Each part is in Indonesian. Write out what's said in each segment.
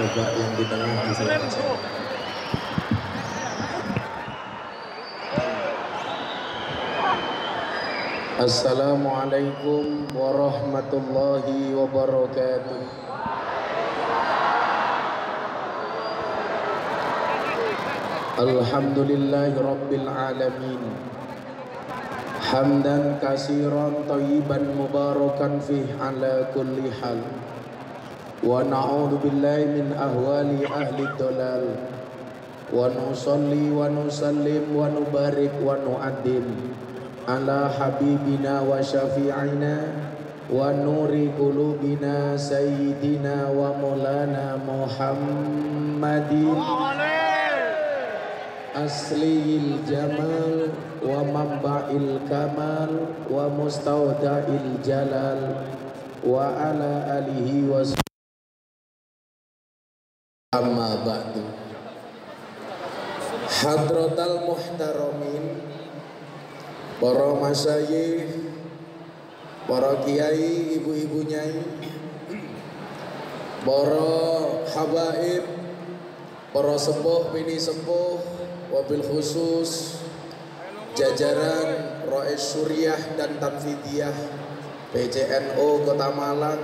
Coba yang di tengah bisa Assalamualaikum warahmatullahi wabarakatuh. Alhamdulillahi rabbil alamin. Hamdan kasiran tayyiban mubarakan fih ala kulli hal Wa billahi min ahwali ahli dolal Wa nusalli wa nusallim wa wa Ala habibina wa syafi'ina Wa nuri qulubina sayyidina wa mulana Muhammadin Asliyil para masyayikh para kiai ibu-ibu nyai para habaib para sepuh bini sepuh wabil khusus jajaran Roes Suriah dan Tanfidiyah PCNO Kota Malang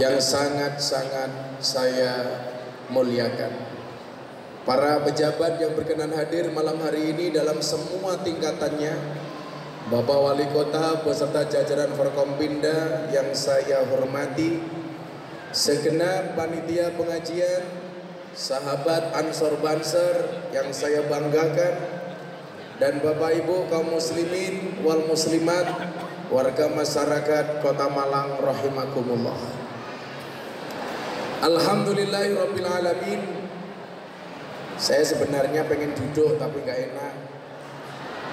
yang sangat-sangat saya muliakan para pejabat yang berkenan hadir malam hari ini dalam semua tingkatannya Bapak Wali Kota beserta jajaran Forkompinda yang saya hormati segenap panitia pengajian sahabat Ansor Banser yang saya banggakan dan Bapak Ibu kaum muslimin wal muslimat warga masyarakat Kota Malang rahimakumullah. Alhamdulillahirabbil alamin saya sebenarnya pengen duduk tapi gak enak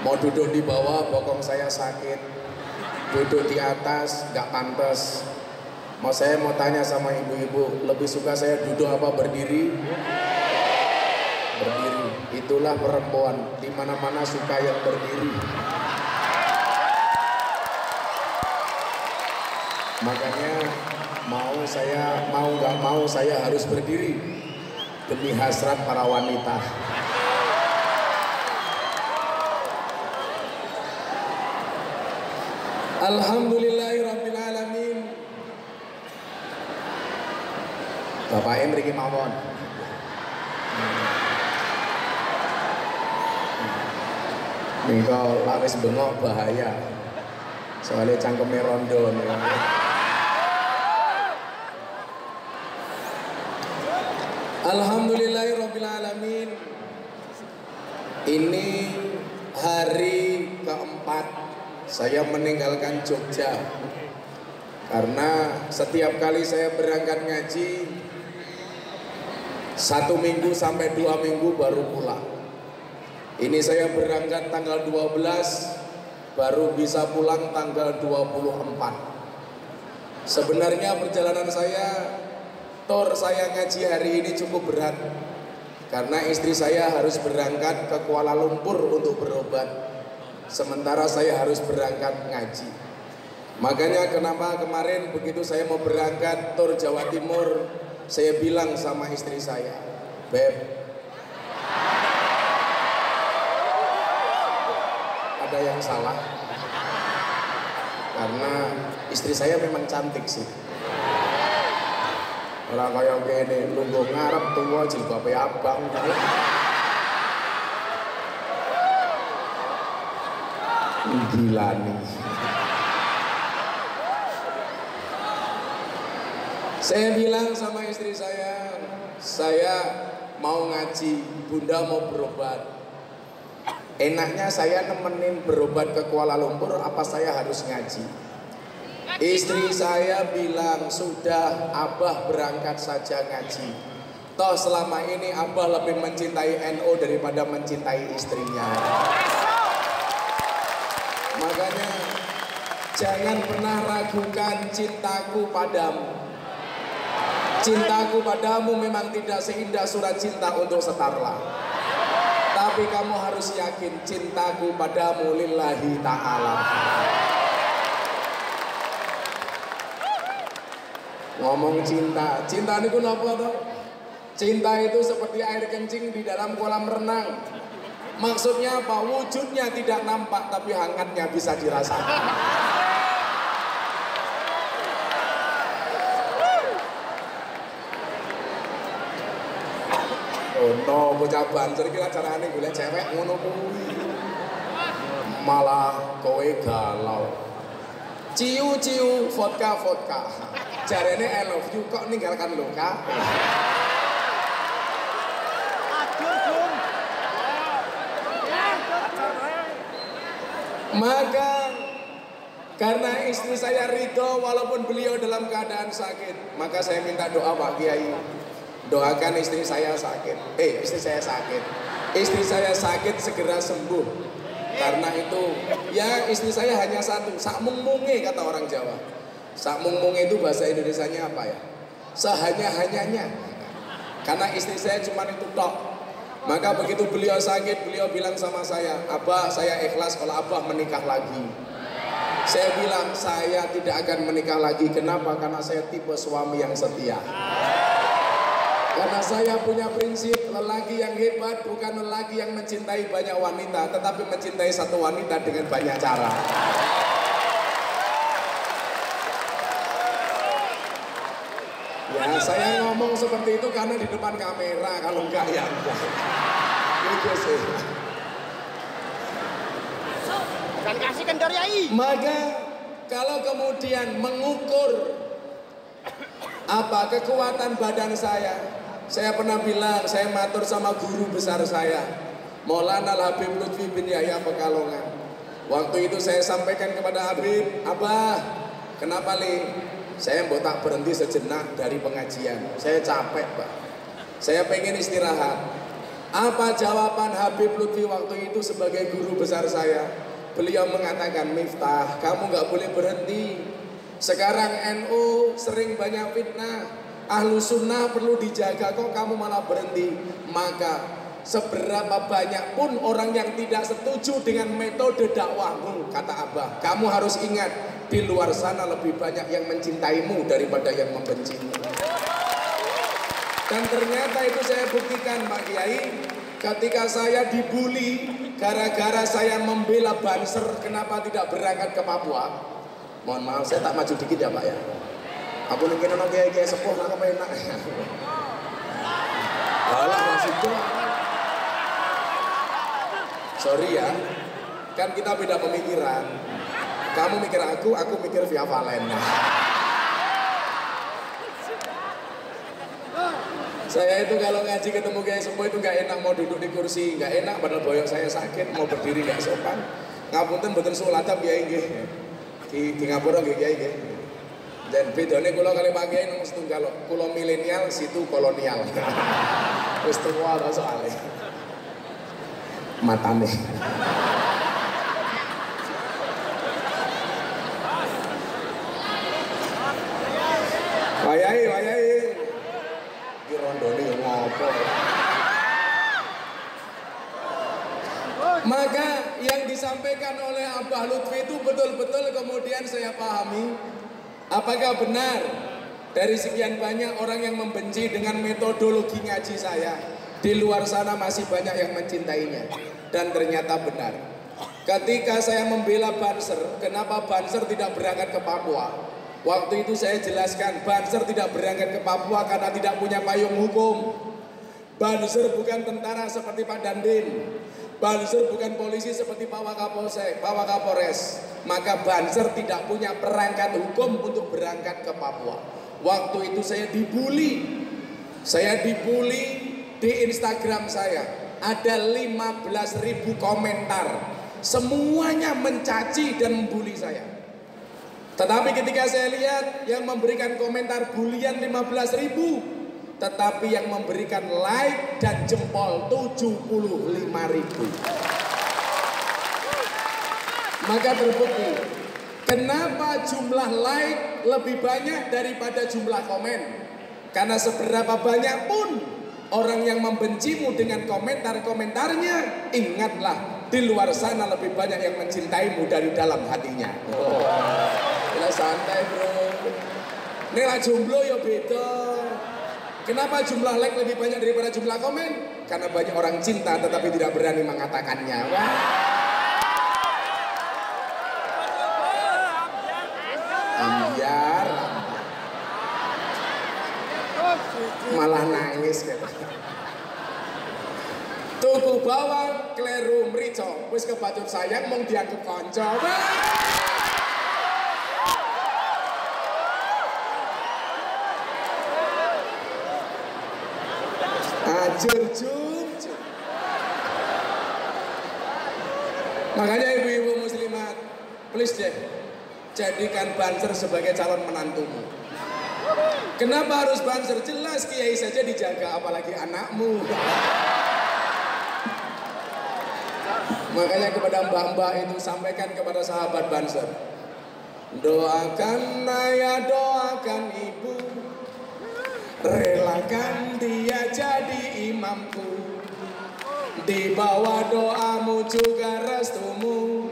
mau duduk di bawah bokong saya sakit duduk di atas gak pantas Mau saya mau tanya sama ibu-ibu, lebih suka saya duduk apa berdiri? Berdiri. Itulah perempuan, di mana-mana suka yang berdiri. Makanya mau saya mau nggak mau saya harus berdiri demi hasrat para wanita. Alhamdulillahirrahmanirrahim Bapak mriki mawon. Nika laris bengok bahaya. Soalnya cangkeme rondo nih. Alhamdulillahirabbil alamin. Ini hari keempat saya meninggalkan Jogja. Karena setiap kali saya berangkat ngaji satu minggu sampai dua minggu baru pulang. Ini saya berangkat tanggal 12 baru bisa pulang tanggal 24 sebenarnya perjalanan saya tor saya ngaji hari ini cukup berat. Karena istri saya harus berangkat ke Kuala Lumpur untuk berobat. Sementara saya harus berangkat ngaji. Makanya kenapa kemarin begitu saya mau berangkat tor Jawa Timur saya bilang sama istri saya, Beb, ada yang salah. Karena istri saya memang cantik sih. Orang kaya gini, nunggu ngarep tua jilbabnya abang. Gila nih. Saya bilang sama istri saya, saya mau ngaji, bunda mau berobat. Enaknya saya nemenin berobat ke Kuala Lumpur, apa saya harus ngaji? Istri saya bilang, sudah abah berangkat saja ngaji. Toh selama ini abah lebih mencintai NO daripada mencintai istrinya. Makanya jangan pernah ragukan cintaku padamu. Cintaku padamu memang tidak seindah surat cinta untuk setarlah. Tapi kamu harus yakin cintaku padamu lillahi ta'ala. Ngomong cinta, cinta niku napa to? Cinta itu seperti air kencing di dalam kolam renang. Maksudnya apa? Wujudnya tidak nampak tapi hangatnya bisa dirasakan. Oh no, bocah banter kira carane golek cewek ngono kuwi. Malah kowe galau. Ciu ciu vodka vodka. Jarene I love you kok ninggalkan luka. Maka karena istri saya ridho walaupun beliau dalam keadaan sakit, maka saya minta doa Pak Kiai. Doakan istri saya sakit. Eh, istri saya sakit. Istri saya sakit segera sembuh. Karena itu, ya istri saya hanya satu, sak munge kata orang Jawa. Sak munge itu bahasa Indonesianya apa ya? Sehanya-hanyanya. Karena istri saya cuma itu tok. Maka begitu beliau sakit, beliau bilang sama saya, Abah saya ikhlas kalau Abah menikah lagi. Saya bilang saya tidak akan menikah lagi. Kenapa? Karena saya tipe suami yang setia. Karena saya punya prinsip lelaki yang hebat bukan lelaki yang mencintai banyak wanita, tetapi mencintai satu wanita dengan banyak cara. Ya, saya ngomong seperti itu karena di depan kamera, kalau enggak ya enggak. Itu sih. Dan kasihkan dari AI. Maka kalau kemudian mengukur apa kekuatan badan saya, saya pernah bilang, saya matur sama guru besar saya, Maulana Habib Lutfi bin Yahya Pekalongan. Waktu itu saya sampaikan kepada Habib, Abah, kenapa li? Saya mau tak berhenti sejenak dari pengajian. Saya capek, Pak. Saya pengen istirahat. Apa jawaban Habib Lutfi waktu itu sebagai guru besar saya? Beliau mengatakan, Miftah, kamu nggak boleh berhenti. Sekarang NU sering banyak fitnah. Ahlu sunnah perlu dijaga kok kamu malah berhenti. Maka seberapa banyak pun orang yang tidak setuju dengan metode dakwahmu, kata Abah. Kamu harus ingat, di luar sana lebih banyak yang mencintaimu daripada yang membencimu. Dan ternyata itu saya buktikan Pak Kiai, ketika saya dibully gara-gara saya membela Banser kenapa tidak berangkat ke Papua. Mohon maaf saya tak maju dikit ya Pak ya. Aku nih kena kiai kiai sepuh nggak enak. Alah masih Sorry ya, kan kita beda pemikiran. Kamu mikir aku, aku mikir via Valen. Saya itu kalau ngaji ketemu kayak semua itu nggak enak mau duduk di kursi, nggak enak padahal boyong saya sakit mau berdiri nggak sopan. Ngapunten betul sulatap ya ini di, di ngapura nggih kiai nggih. Dan bedanya kalau kali Pak Kiai nomor setunggal kalau milenial situ kolonial. Wis tua soalnya. Matane. Wayai, wayai. Iki rondone ngopo. Maka yang disampaikan oleh Abah Lutfi itu betul-betul kemudian saya pahami apakah benar dari sekian banyak orang yang membenci dengan metodologi ngaji saya di luar sana masih banyak yang mencintainya dan ternyata benar ketika saya membela Banser kenapa Banser tidak berangkat ke Papua Waktu itu saya jelaskan Banser tidak berangkat ke Papua karena tidak punya payung hukum. Banser bukan tentara seperti Pak Dandin. Banser bukan polisi seperti Pak Wakapolsek, Pak Wakapolres. Maka Banser tidak punya perangkat hukum untuk berangkat ke Papua. Waktu itu saya dibully. Saya dibully di Instagram saya. Ada 15.000 komentar. Semuanya mencaci dan membuli saya. Tetapi ketika saya lihat yang memberikan komentar bulian 15 ribu Tetapi yang memberikan like dan jempol 75 ribu Maka terbukti Kenapa jumlah like lebih banyak daripada jumlah komen Karena seberapa banyak pun orang yang membencimu dengan komentar-komentarnya Ingatlah di luar sana lebih banyak yang mencintaimu dari dalam hatinya oh. Udah santai bro. Nela jomblo ya beda. Kenapa jumlah like lebih banyak daripada jumlah komen? Karena banyak orang cinta tetapi tidak berani mengatakannya. Wah. Ambiar, malah nangis gitu. Tuku bawang, kleru merico, wis kebacut sayang mong dianggap konco. Ajur jum. Makanya ibu-ibu muslimat, please deh, jadikan Banser sebagai calon menantumu. Kenapa harus Banser? Jelas kiai saja dijaga, apalagi anakmu. Makanya kepada mbak-mbak itu sampaikan kepada sahabat Banser. Doakan ayah, doakan ibu. Relakan dia jadi imamku. Di bawah doamu juga restumu.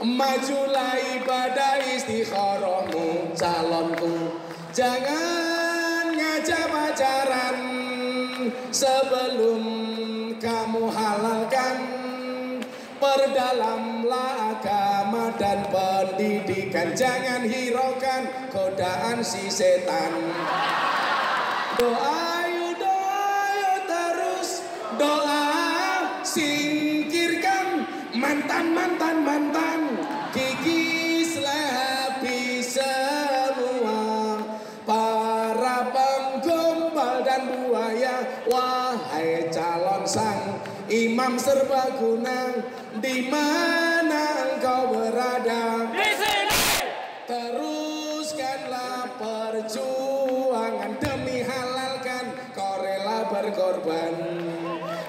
Majulah ibadah istikharahmu calonku. Jangan ngajak pacaran sebelum kamu halalkan. Perdalamlah agama dan pendidikan. Jangan hiraukan godaan si setan. Doa yuk doa terus. Doa singkirkan. Mantan mantan mantan imam serbaguna di mana engkau berada? Di sini. Teruskanlah perjuangan demi halalkan kau rela berkorban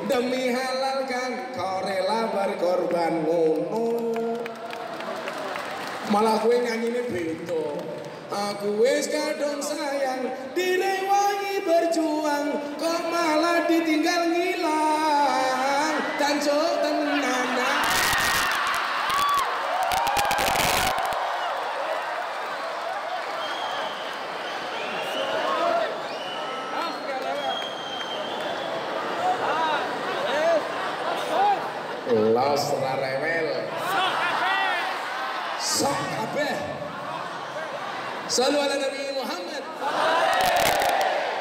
Demi halalkan kau rela berkorban ngono Malah gue nyanyi ini beda Aku wis kadung sayang direwangi berjuang Kok malah ditinggal ngilang Tenan Los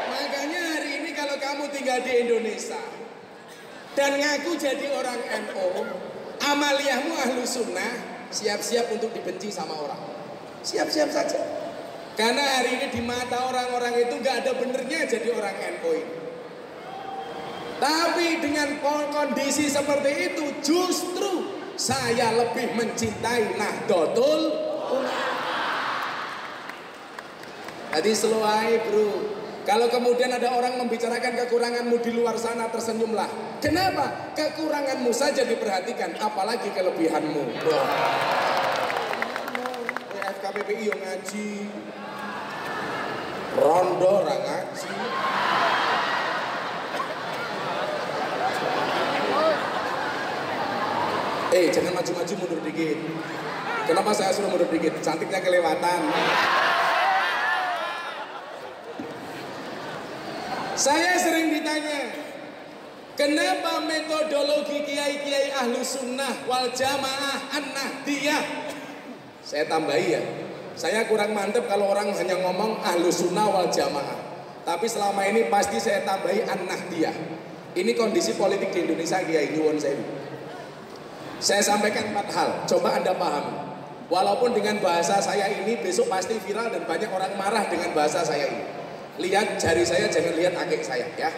Makanya hari ini kalau kamu tinggal di Indonesia Dan ngaku jadi orang NO Amaliyahmu ahlu sunnah Siap-siap untuk dibenci sama orang Siap-siap saja Karena hari ini di mata orang-orang itu gak ada benernya jadi orang ini tapi dengan kondisi seperti itu justru saya lebih mencintai Nahdlatul Ulama. Tadi seluai bro. Kalau kemudian ada orang membicarakan kekuranganmu di luar sana tersenyumlah. Kenapa? Kekuranganmu saja diperhatikan, apalagi kelebihanmu. FKPPI yang ngaji. Rondo orang ngaji. Eh, jangan maju-maju mundur dikit. Kenapa saya suruh mundur dikit? Cantiknya kelewatan. Saya sering ditanya, kenapa metodologi kiai-kiai ahlu sunnah wal jamaah an-nahdiyah? Saya tambahi ya, saya kurang mantep kalau orang hanya ngomong ahlu sunnah wal jamaah. Tapi selama ini pasti saya tambahi an-nahdiyah. Ini kondisi politik di Indonesia kiai nyuwun saya. Saya sampaikan empat hal, coba Anda pahami. Walaupun dengan bahasa saya ini besok pasti viral dan banyak orang marah dengan bahasa saya ini. Lihat jari saya, jangan lihat akik saya ya.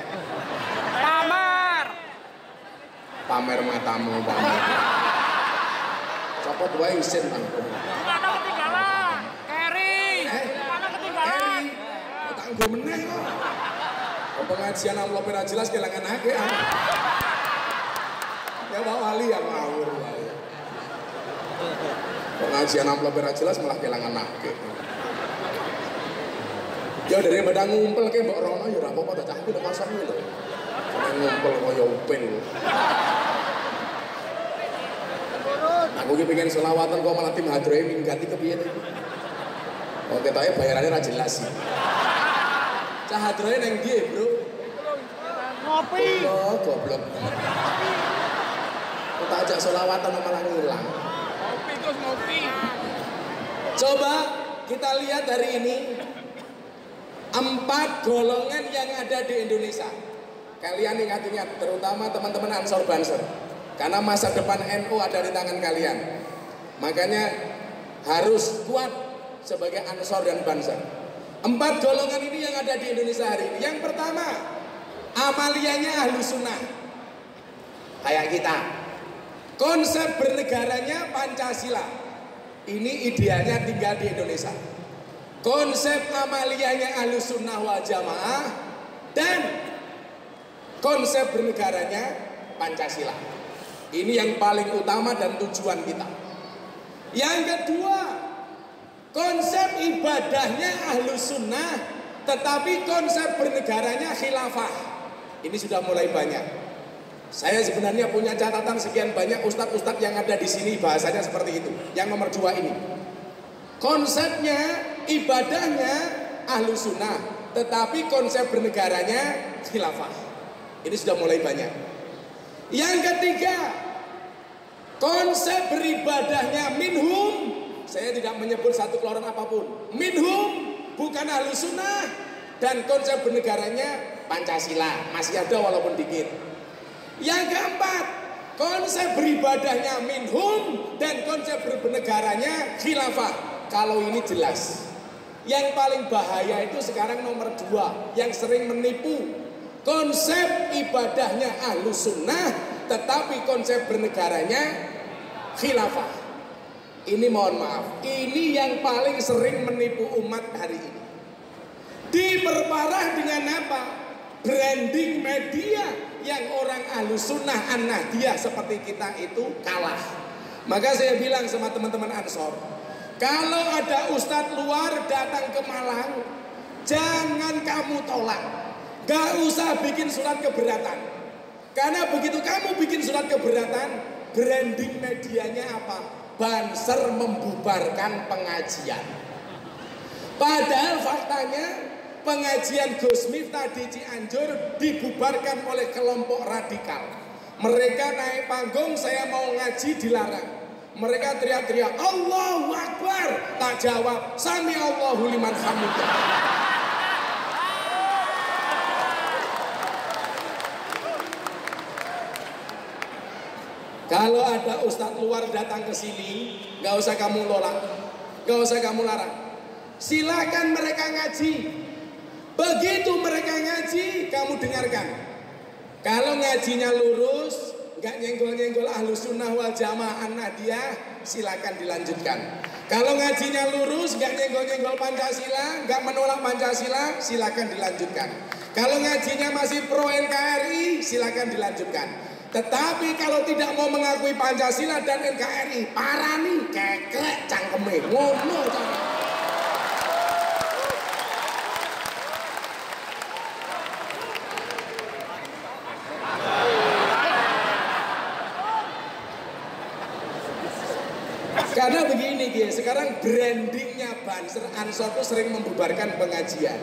Pamer. Pamer matamu, pamer. Copot wae isin Bang. Mana ketinggalan? Keri. Eh? Mana ketinggalan? Eri, kok tak nggo meneh kok. Pengajian amplop ora jelas kelangan akik. ah. Ya Pak Wali yang ngawur. Pengajian amplop ora jelas malah kelangan akik. Ya daripada ngumpel ke mbok rono ya ora apa-apa tak cahku nek pasar lho. Sampe ngumpel kaya upin. Aku ki pengen selawatan kok malah tim hadroe minggat iki kepiye to? Oh, ketoknya bayarannya ra jelas sih. Cah hadroe neng dia, Bro. Ngopi. Oh, goblok. Kok tak ajak solawatan malah ngilang. Ngopi terus ngopi. Coba kita lihat hari ini empat golongan yang ada di Indonesia. Kalian ingat-ingat, terutama teman-teman Ansor Banser. Karena masa depan NU ada di tangan kalian. Makanya harus kuat sebagai Ansor dan Banser. Empat golongan ini yang ada di Indonesia hari ini. Yang pertama, amaliannya ahlu sunnah. Kayak kita. Konsep bernegaranya Pancasila. Ini idealnya tinggal di Indonesia. Konsep amaliyahnya ahlu sunnah wal jamaah dan konsep bernegaranya Pancasila. Ini yang paling utama dan tujuan kita. Yang kedua, konsep ibadahnya ahlu sunnah, tetapi konsep bernegaranya khilafah. Ini sudah mulai banyak. Saya sebenarnya punya catatan sekian banyak ustadz-ustadz yang ada di sini bahasanya seperti itu. Yang nomor dua ini. Konsepnya, ibadahnya ahlu sunnah, tetapi konsep bernegaranya khilafah. Ini sudah mulai banyak. Yang ketiga, konsep beribadahnya minhum. Saya tidak menyebut satu keluaran apa pun. Minhum bukan ahlu sunnah dan konsep bernegaranya Pancasila masih ada walaupun dikit. Yang keempat, konsep beribadahnya minhum dan konsep bernegaranya khilafah. Kalau ini jelas. Yang paling bahaya itu sekarang nomor dua, yang sering menipu. Konsep ibadahnya ahlu sunnah, tetapi konsep bernegaranya khilafah. Ini mohon maaf, ini yang paling sering menipu umat hari ini. Diperparah dengan apa? Branding media yang orang ahlu sunnah an seperti kita itu kalah. Maka saya bilang sama teman-teman Ansor, kalau ada ustadz luar datang ke Malang, jangan kamu tolak. Gak usah bikin surat keberatan. Karena begitu kamu bikin surat keberatan, branding medianya apa? Banser membubarkan pengajian. Padahal faktanya pengajian Gus Miftah di Cianjur dibubarkan oleh kelompok radikal. Mereka naik panggung, saya mau ngaji dilarang. Mereka teriak-teriak, Allahu Akbar. Tak jawab, Sami Allahu liman hamidah. Kalau ada ustadz luar datang ke sini, nggak usah kamu nolak, nggak usah kamu larang. Silakan mereka ngaji. Begitu mereka ngaji, kamu dengarkan. Kalau ngajinya lurus, nggak nyenggol-nyenggol ahlu sunnah wal jamaah nahdiyah, silakan dilanjutkan. Kalau ngajinya lurus, nggak nyenggol-nyenggol Pancasila, nggak menolak Pancasila, silakan dilanjutkan. Kalau ngajinya masih pro NKRI, silakan dilanjutkan. Tetapi kalau tidak mau mengakui Pancasila dan NKRI, parani kekrek cangkeme, ngono cangkeme. Karena begini dia, sekarang brandingnya Banser Ansor itu sering membubarkan pengajian.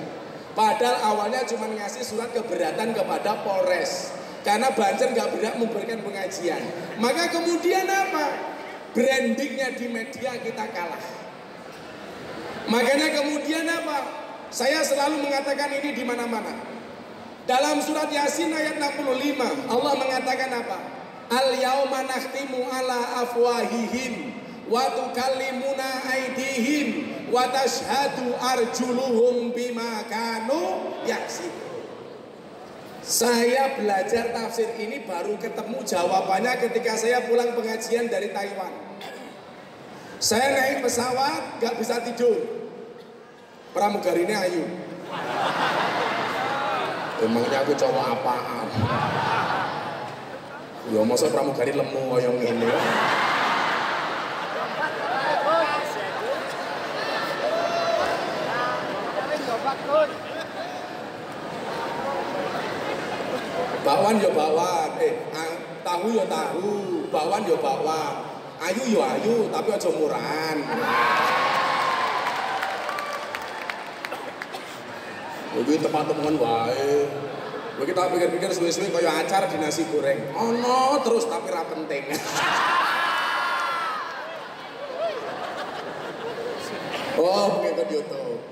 Padahal awalnya cuma ngasih surat keberatan kepada Polres. Karena Banser nggak berhak membubarkan pengajian. Maka kemudian apa? Brandingnya di media kita kalah. Makanya kemudian apa? Saya selalu mengatakan ini di mana-mana. Dalam surat Yasin ayat 65, Allah mengatakan apa? Al yauma nakhtimu ala afwahihim wa tukallimuna aydihim wa tashhadu arjuluhum bima kanu yaksibun. Saya belajar tafsir ini baru ketemu jawabannya ketika saya pulang pengajian dari Taiwan. Saya naik pesawat gak bisa tidur. Pramugarinya ayu. Emangnya aku cowok apaan? Ya masa pramugari lemu kaya ngene. Bakwan ya bakwan, eh ah, tahu ya tahu, bakwan ya bakwan. Ayu ya ayu, tapi aja murahan. Iki teman-teman wae. Kowe kita pikir-pikir suwe-suwe kaya acar di nasi goreng. Ono terus tapi ra penting. oh, begitu di YouTube.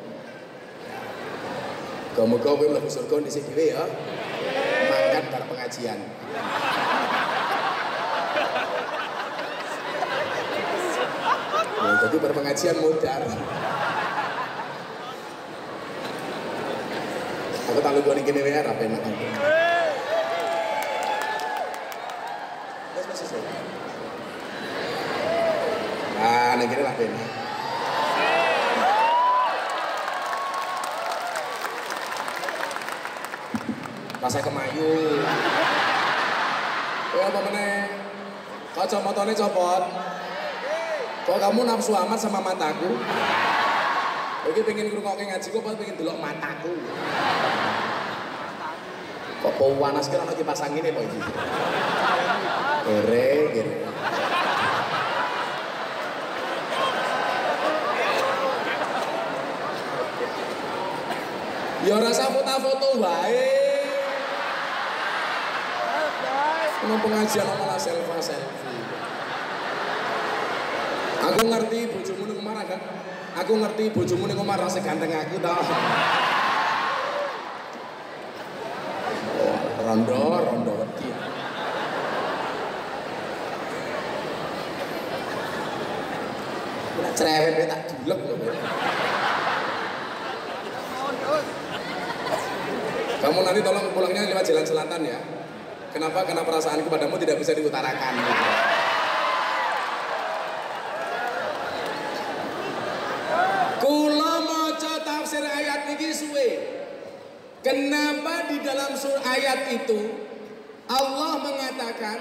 Kamu kau belum surga di sini ya. Pengajian. Ya, jadi berpengajian modar. Aku tak lupa nih ya, apa enak aku. Nah, nih gini lah enak. Saya kemayu. Ya apa meneh? Kacamatanya copot. Kok kamu nafsu amat sama mataku? Iki pengen ngrungokke ngaji kok pengen delok mataku. Kok bau panas ki ana kipas angin kok iki. Kere, kere. Ya rasa foto-foto wae. Ono pengajian malah selfie selfie. Aku ngerti bojomu ning omah kan. Aku ngerti bojomu ning omah rasa ganteng aku tau. Oh, rondo, rondo wedi. Cerewet kowe tak dulek lho. Kamu nanti tolong pulangnya lewat jalan selatan ya. Kenapa? Karena perasaanku padamu tidak bisa diutarakan. Kula maca tafsir ayat niki suwe. Kenapa di dalam sur ayat itu Allah mengatakan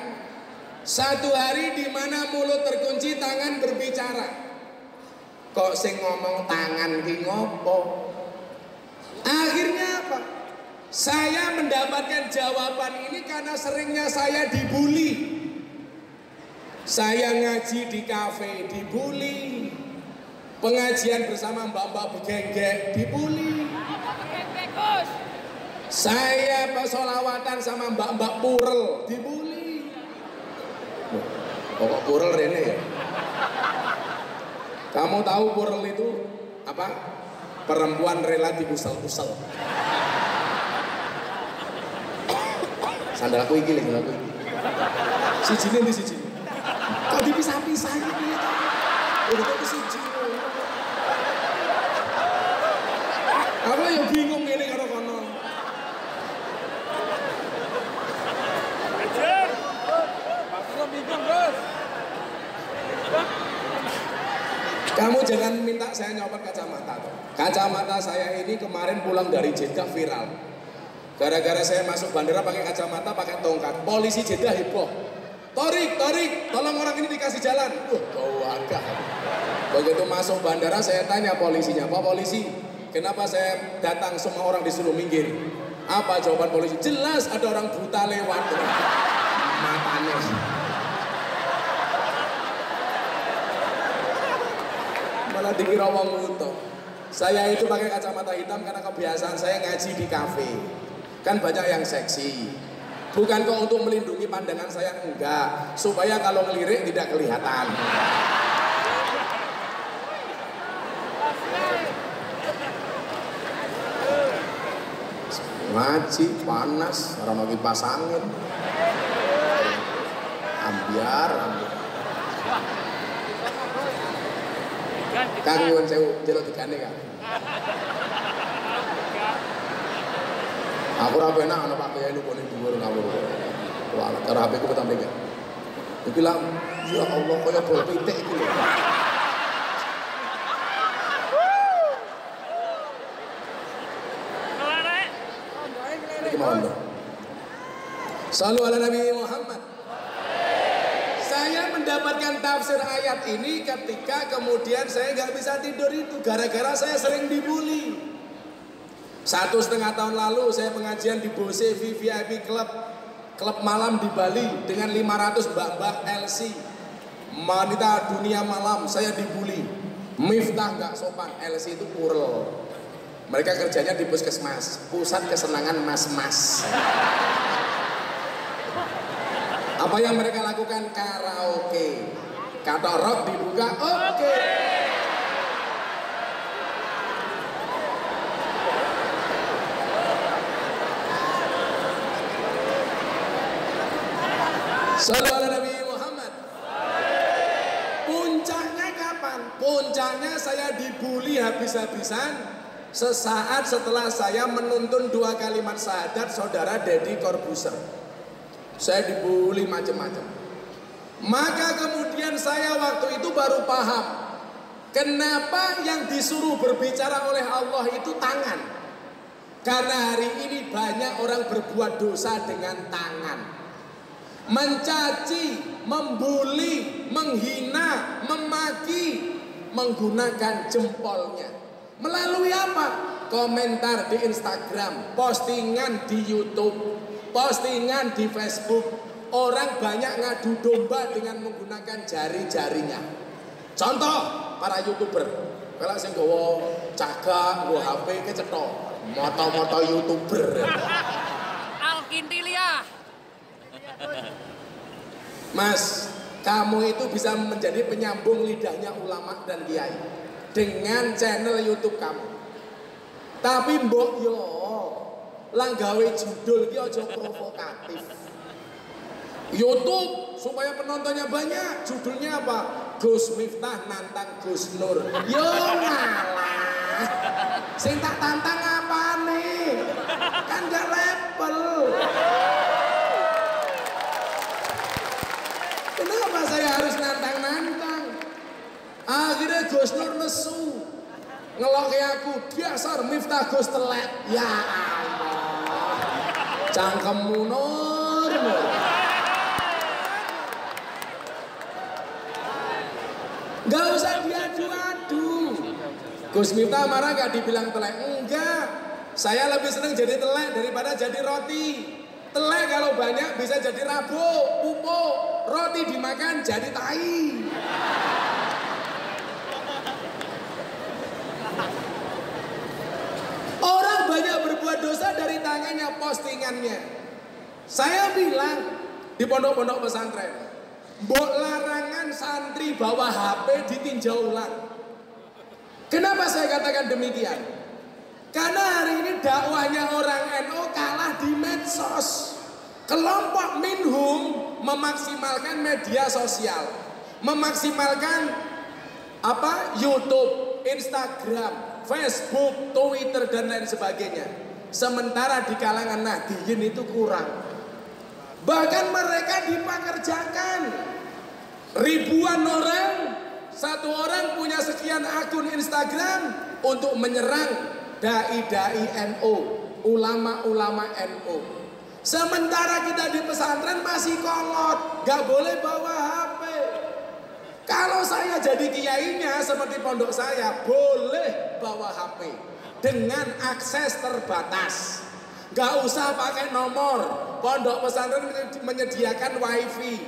satu hari di mana mulut terkunci tangan berbicara. Kok sing ngomong tangan ki ngopo? Akhirnya apa? Saya mendapatkan jawaban ini karena seringnya saya dibully. Saya ngaji di kafe dibully. Pengajian bersama mbak-mbak begenggek dibully. Saya bersolawatan sama mbak-mbak purel dibully. Kok purel Rene ya? Kamu tahu purel itu apa? Perempuan rela dikusel-kusel. Sandalku iki lho, sandalku. Sijine ndi sijine? Kok dipisah-pisah iki ya? Udah kok siji. Aku yang bingung ini karo kono. Maksudnya bingung, Bos. Kamu jangan minta saya nyopot kacamata. Kacamata saya ini kemarin pulang dari Jeddah viral. Gara-gara saya masuk bandara pakai kacamata, pakai tongkat. Polisi Jeddah heboh. Torik, Torik, tolong orang ini dikasih jalan. Wah, kau agak. Begitu masuk bandara saya tanya polisinya, Pak polisi, kenapa saya datang semua orang disuruh minggir? Apa jawaban polisi? Jelas ada orang buta lewat. Matanya. malah dikira wong utuh. Saya itu pakai kacamata hitam karena kebiasaan saya ngaji di kafe. Kan banyak yang seksi. Bukan kok untuk melindungi pandangan saya enggak, supaya kalau ngelirik tidak kelihatan. Ngaji panas, orang lagi pasangin. Ambiar, ambiar. Kang nyuwun sewu, Kang. Aku ora penak ana Pak Kiai nukune dhuwur ngawur. Wah, karo HP ku petang pegang. Iki lah, ya Allah kaya bol pitik iki lho. Ala Nabi Muhammad. Saya mendapatkan tafsir ayat ini ketika kemudian saya nggak bisa tidur itu gara-gara saya sering dibully. Satu setengah tahun lalu saya pengajian di Bose VIP Club klub malam di Bali dengan 500 mbak-mbak LC wanita dunia malam saya dibully Miftah nggak sopan LC itu purel Mereka kerjanya di puskesmas, pusat kesenangan mas-mas. Apa yang mereka lakukan? Karaoke. Kata rock dibuka, oke. Sallallahu Nabi Muhammad. Puncaknya kapan? Puncaknya saya dibully habis-habisan sesaat setelah saya menuntun dua kalimat syahadat saudara Deddy Corbuzier. Saya dibully macam-macam. Maka kemudian saya waktu itu baru paham kenapa yang disuruh berbicara oleh Allah itu tangan. Karena hari ini banyak orang berbuat dosa dengan tangan mencaci, membuli, menghina, memaki, menggunakan jempolnya. Melalui apa? Komentar di Instagram, postingan di YouTube, postingan di Facebook. Orang banyak ngadu domba dengan menggunakan jari-jarinya. Contoh para youtuber, kalau sing gowo cagak, gowo HP kecetok, moto-moto youtuber. Alkintilia. Mas, kamu itu bisa menjadi penyambung lidahnya ulama dan kiai dengan channel YouTube kamu. Tapi mbok yo langgawe judul ki aja provokatif. YouTube supaya penontonnya banyak. Judulnya apa? Gus Miftah nantang Gus Nur. Yo ngalah. Sing tak tantang apa nih? Kan gak level. Kenapa saya harus nantang-nantang? Akhirnya Gus Nur nesu. Ngeloki aku, dasar Miftah Gus telek. Ya Allah. Cangkemmu Nur. Nur. Gak usah diadu-adu. Gus Miftah marah gak dibilang telek? Enggak. Saya lebih senang jadi telek daripada jadi roti. Telek kalau banyak bisa jadi rabuk, pupuk. Roti dimakan jadi tai. Orang banyak berbuat dosa dari tangannya, postingannya. Saya bilang di pondok-pondok pesantren, Mbok larangan santri bawa HP ditinjau ulang. Kenapa saya katakan demikian? Karena hari ini dakwahnya orang NU kalah di medsos. Kelompok minhum memaksimalkan media sosial, memaksimalkan apa? YouTube, Instagram, Facebook, Twitter dan lain sebagainya. Sementara di kalangan Nahdiyin itu kurang. Bahkan mereka dipekerjakan. Ribuan orang, satu orang punya sekian akun Instagram untuk menyerang dai-dai NU, ulama-ulama NU. Sementara kita di pesantren masih kolot, gak boleh bawa HP. Kalau saya jadi kiainya seperti pondok saya, boleh bawa HP dengan akses terbatas. Gak usah pakai nomor. Pondok pesantren menyediakan wifi.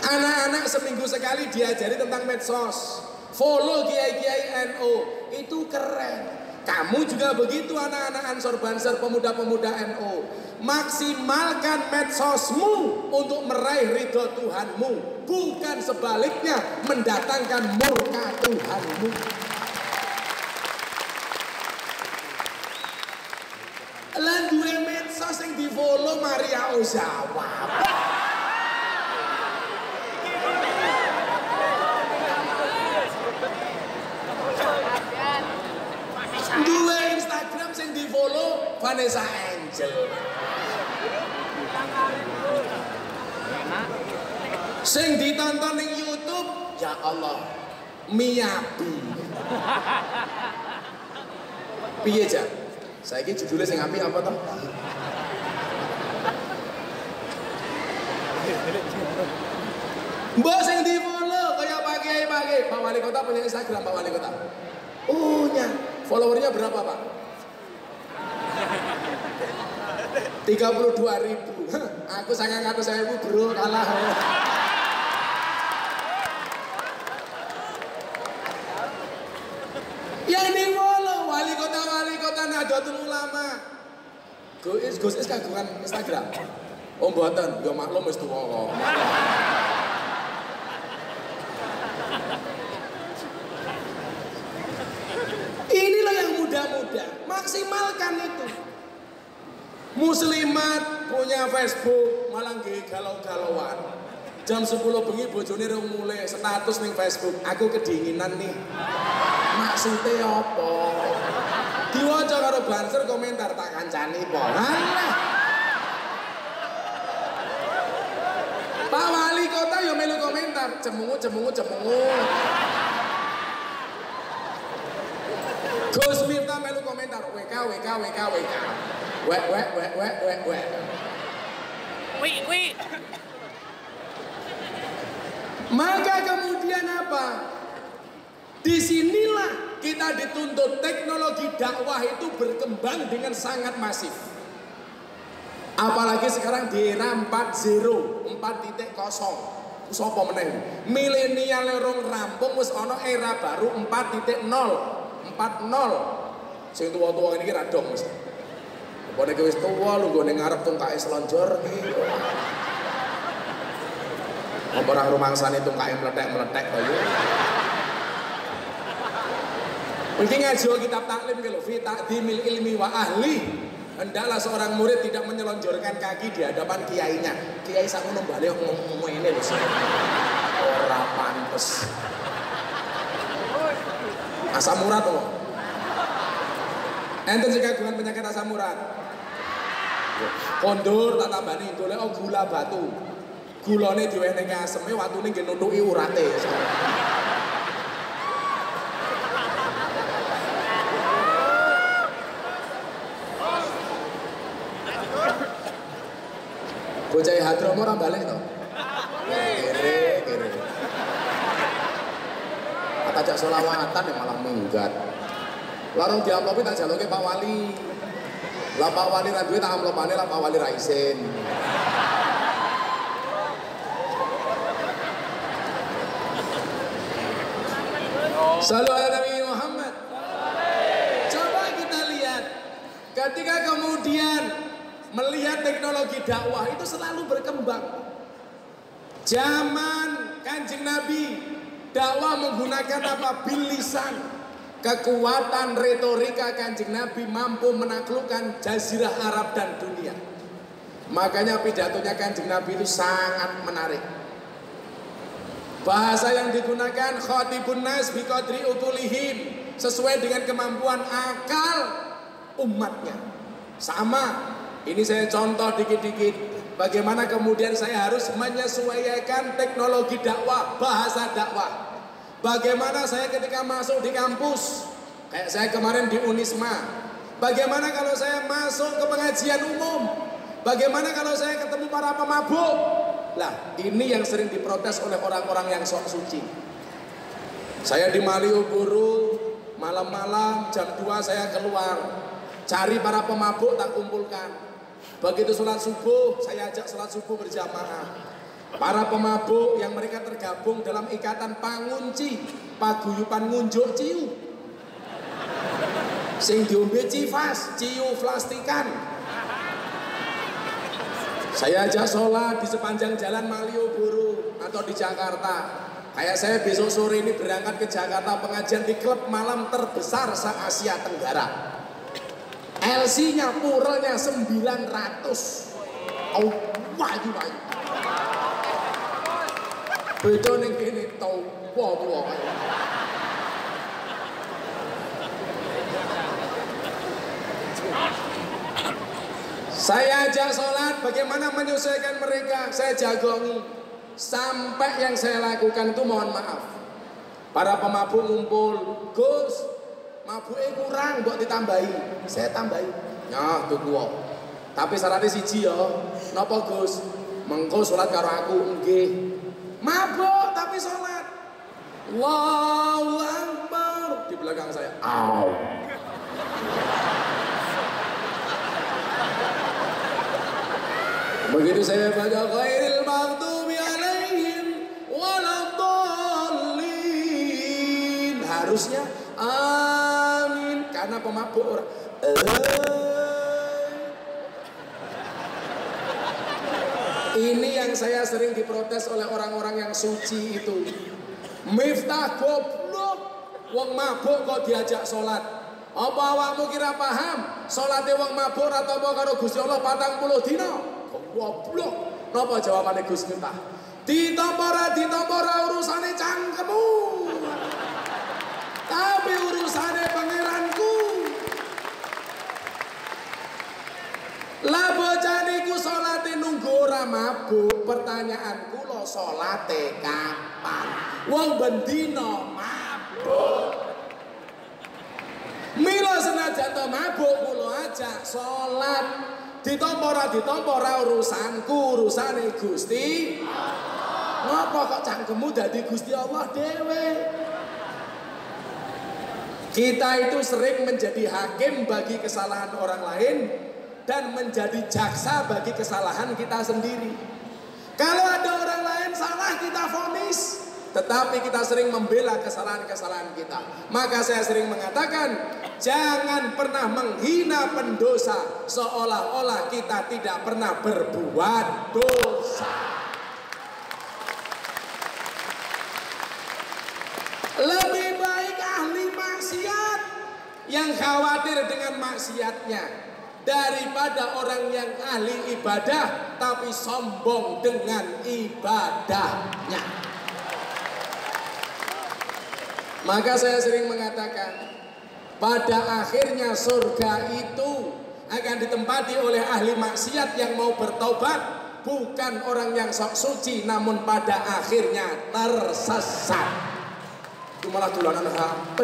Anak-anak seminggu sekali diajari tentang medsos. Follow kiai-kiai NU. Itu keren. Kamu juga begitu anak-anak Ansor Banser pemuda-pemuda NU. Maksimalkan medsosmu untuk meraih ridho Tuhanmu. Bukan sebaliknya mendatangkan murka Tuhanmu. Duwe medsos yang di follow Maria Ozawa. Duwe Instagram sing di follow Vanessa Angel. Sing ditonton ning YouTube, ya Allah, Miyabi. Piye, Jak? Saiki judulnya sing apik apa toh? Mbok sing di follow kaya Pak Kiai. Pak Wali Kota punya Instagram Pak Wali Kota. Punya. Followernya berapa Pak? 32 ribu. Aku sangat ngaku saya ibu bro kalah. Yang di follow wali kota Nahdlatul Ulama. Gus Gus kagungan Instagram. Oh mboten, ya maklum wis tuwa kok. Inilah yang muda-muda, maksimalkan itu. Muslimat punya Facebook, malah nggih galau-galauan. Jam 10 bengi bojone rung mulai status ning Facebook, aku kedinginan nih. Maksudnya apa? Diwaca karo banser komentar tak kancani po. Pak Wali Kota ya melu komentar, cemungu cemungu cemungu. Gus Miftah melu komentar, WK WK WK WK. Wek wek wek wek wek wek. Wih, wih. Maka kemudian apa? Di sinilah kita dituntut teknologi dakwah itu berkembang dengan sangat masif. Apalagi sekarang di era 4.0, 4.0. Sopo meneh? Milenial rong rampung wis ana era baru 4.0, 4.0. Sing tuwa-tuwa ini kira dong mesti. Apa nek wis lu nggone ngarep tungkae selonjor iki. Apa orang rumangsane tungkae meletek-meletek to yo. Ngaji kitab taklim gitu, fi takdimil ilmi wa ahli. Hendaklah seorang murid tidak menyelonjorkan kaki di hadapan kiainya. Kiai sakmono balik ngomong ini loh. Ora pantes. Asam urat loh. Enten sing kagungan penyakit asam urat. Kondur tak tambani golek oh gula batu. Gulane diwenehke aseme watune nggih nutuki urate. Bocah Hadromo ora balik to. Kere, kere. Tak ajak solawatan ya malah minggat. Larung diamplopi tak jaluke Pak Wali. Lah Pak Wali ra duwe tak amplopane lah Pak Wali ra isin. Salam ala Nabi Muhammad. Coba kita lihat ketika kemudian melihat teknologi dakwah itu selalu berkembang. Zaman Kanjeng Nabi dakwah menggunakan apa? Bilisan. Kekuatan retorika Kanjeng Nabi mampu menaklukkan jazirah Arab dan dunia. Makanya pidatonya Kanjeng Nabi itu sangat menarik. Bahasa yang digunakan khatibun nas biqadri ukulihim sesuai dengan kemampuan akal umatnya. Sama ini saya contoh dikit-dikit bagaimana kemudian saya harus menyesuaikan teknologi dakwah, bahasa dakwah. Bagaimana saya ketika masuk di kampus, kayak saya kemarin di Unisma. Bagaimana kalau saya masuk ke pengajian umum? Bagaimana kalau saya ketemu para pemabuk? Lah, ini yang sering diprotes oleh orang-orang yang sok suci. Saya di Malioboro, malam-malam jam 2 saya keluar. Cari para pemabuk tak kumpulkan. Begitu sholat subuh, saya ajak sholat subuh berjamaah. Para pemabuk yang mereka tergabung dalam ikatan pangunci, paguyupan ngunjuk ciu. Sing diombe cifas, ciu plastikan. Saya ajak sholat di sepanjang jalan Malioboro atau di Jakarta. Kayak saya besok sore ini berangkat ke Jakarta pengajian di klub malam terbesar se-Asia Tenggara. LC-nya muralnya 900. Oh, maju maju. Beda ning kene tau apa Saya ajak sholat, bagaimana menyesuaikan mereka? Saya jagongi. Sampai yang saya lakukan itu mohon maaf. Para pemabuk ngumpul, Gus, mabuknya kurang, buat ditambahi. Saya tambahi. Ya, tuh. Tapi syaratnya siji ya. Napa Gus? Mengko sholat karo aku nggih. Mabuk tapi sholat. Allahu Akbar di belakang saya. Au. Begitu saya baca khairil maghdubi alaihim waladdallin. Harusnya amin karena pemabuk Ini yang saya sering diprotes oleh orang-orang yang suci itu. Miftah goblok, wong mabuk kok diajak sholat. Apa awakmu kira paham? Sholatnya wong mabuk atau mau karo Gusti Allah patang puluh dino? Goblok? Napa jawabannya Gus Miftah? Ditompora ditompora urusane cangkemmu. Tapi urusane pangeranku. Lah bocah niku salate nunggu ora mabuk. Pertanyaanku lo salate kapan? Wong bendina mabuk. Mila senajan to mabuk kula ajak salat. Ditampa ora ditampa ora urusanku, urusane Gusti. Ngapa kok cangkemmu dadi Gusti Allah dhewe? Kita itu sering menjadi hakim bagi kesalahan orang lain dan menjadi jaksa bagi kesalahan kita sendiri. Kalau ada orang lain salah kita vonis, tetapi kita sering membela kesalahan-kesalahan kita. Maka saya sering mengatakan, jangan pernah menghina pendosa seolah-olah kita tidak pernah berbuat dosa. Lebih baik ahli maksiat yang khawatir dengan maksiatnya daripada orang yang ahli ibadah tapi sombong dengan ibadahnya. Maka saya sering mengatakan pada akhirnya surga itu akan ditempati oleh ahli maksiat yang mau bertobat bukan orang yang sok suci namun pada akhirnya tersesat. Itu malah dolanan HP.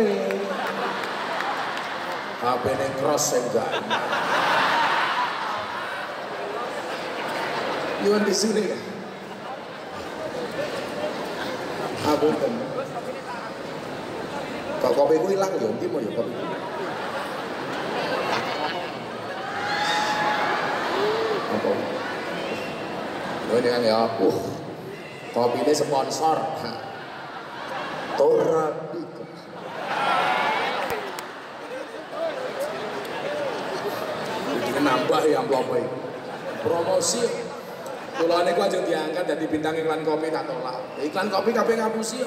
HP ini cross enggak. Yuan di sini kan? Apunten. Kok kopi ku hilang ya, ndi mau ya kopi. Apa? Ini kan ya, uh, kopi ini sponsor. Torabika. Ini nambah ya amplopnya. Promosi. Kalau ini aja diangkat jadi bintang iklan kopi tak tolak. Iklan kopi kape ngapusi.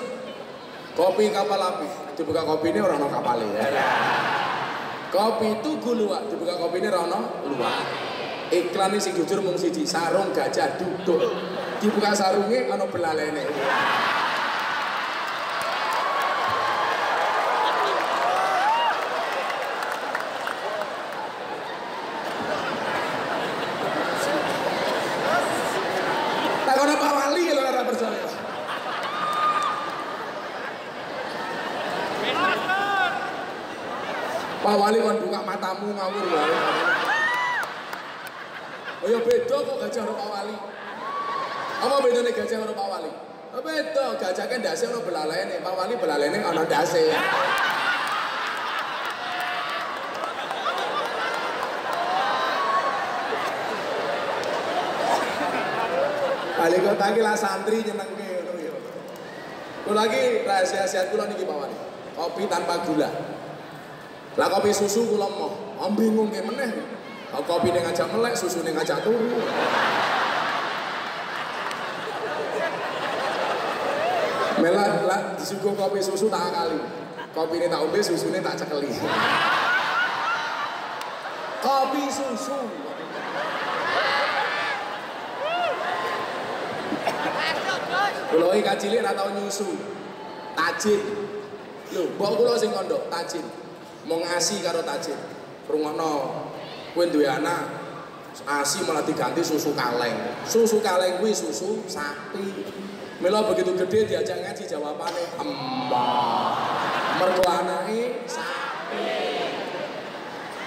Kopi kapal api. Dibuka kopi ini orang kapal ya. Kopi itu guluak. Dibuka kopi ini orang luak. Iklan ini sing jujur mung siji sarung gajah duduk. Dibuka sarungnya ana belalene. Takon Pak Wali kalau ora percaya. Wali kon buka matamu ngawur wae. Oh ya beda kok gajah karo Pak Wali. Apa bedanya gajah karo Pak Wali? Oh beda, gajah kan dasi ono belalene, Pak Wali belalene ono dasi. Wali kota iki lah santri nyenengke ngono ya. Kula lagi rahasia sehat kula niki Pak Wali. Kopi tanpa gula. Lah kopi susu kula mau, am bingung ke meneh. Oh, kopi ning ngajak melek, susu ning ngajak turu. Melah lah disuguh kopi susu tak kali. Kopi ini tak ombe, susu ini tak cekeli. Kopi susu. Kulo iki kacilik tau nyusu. Tajin. Lho, mbok kula sing kondok tajin. Mau ngasi karo tajin. Rungokno. Kowe duwe anak asi malah diganti susu kaleng. Susu kaleng kuwi susu sapi. Mila begitu gede diajak ngaji jawabannya embah. Mergo anake sapi.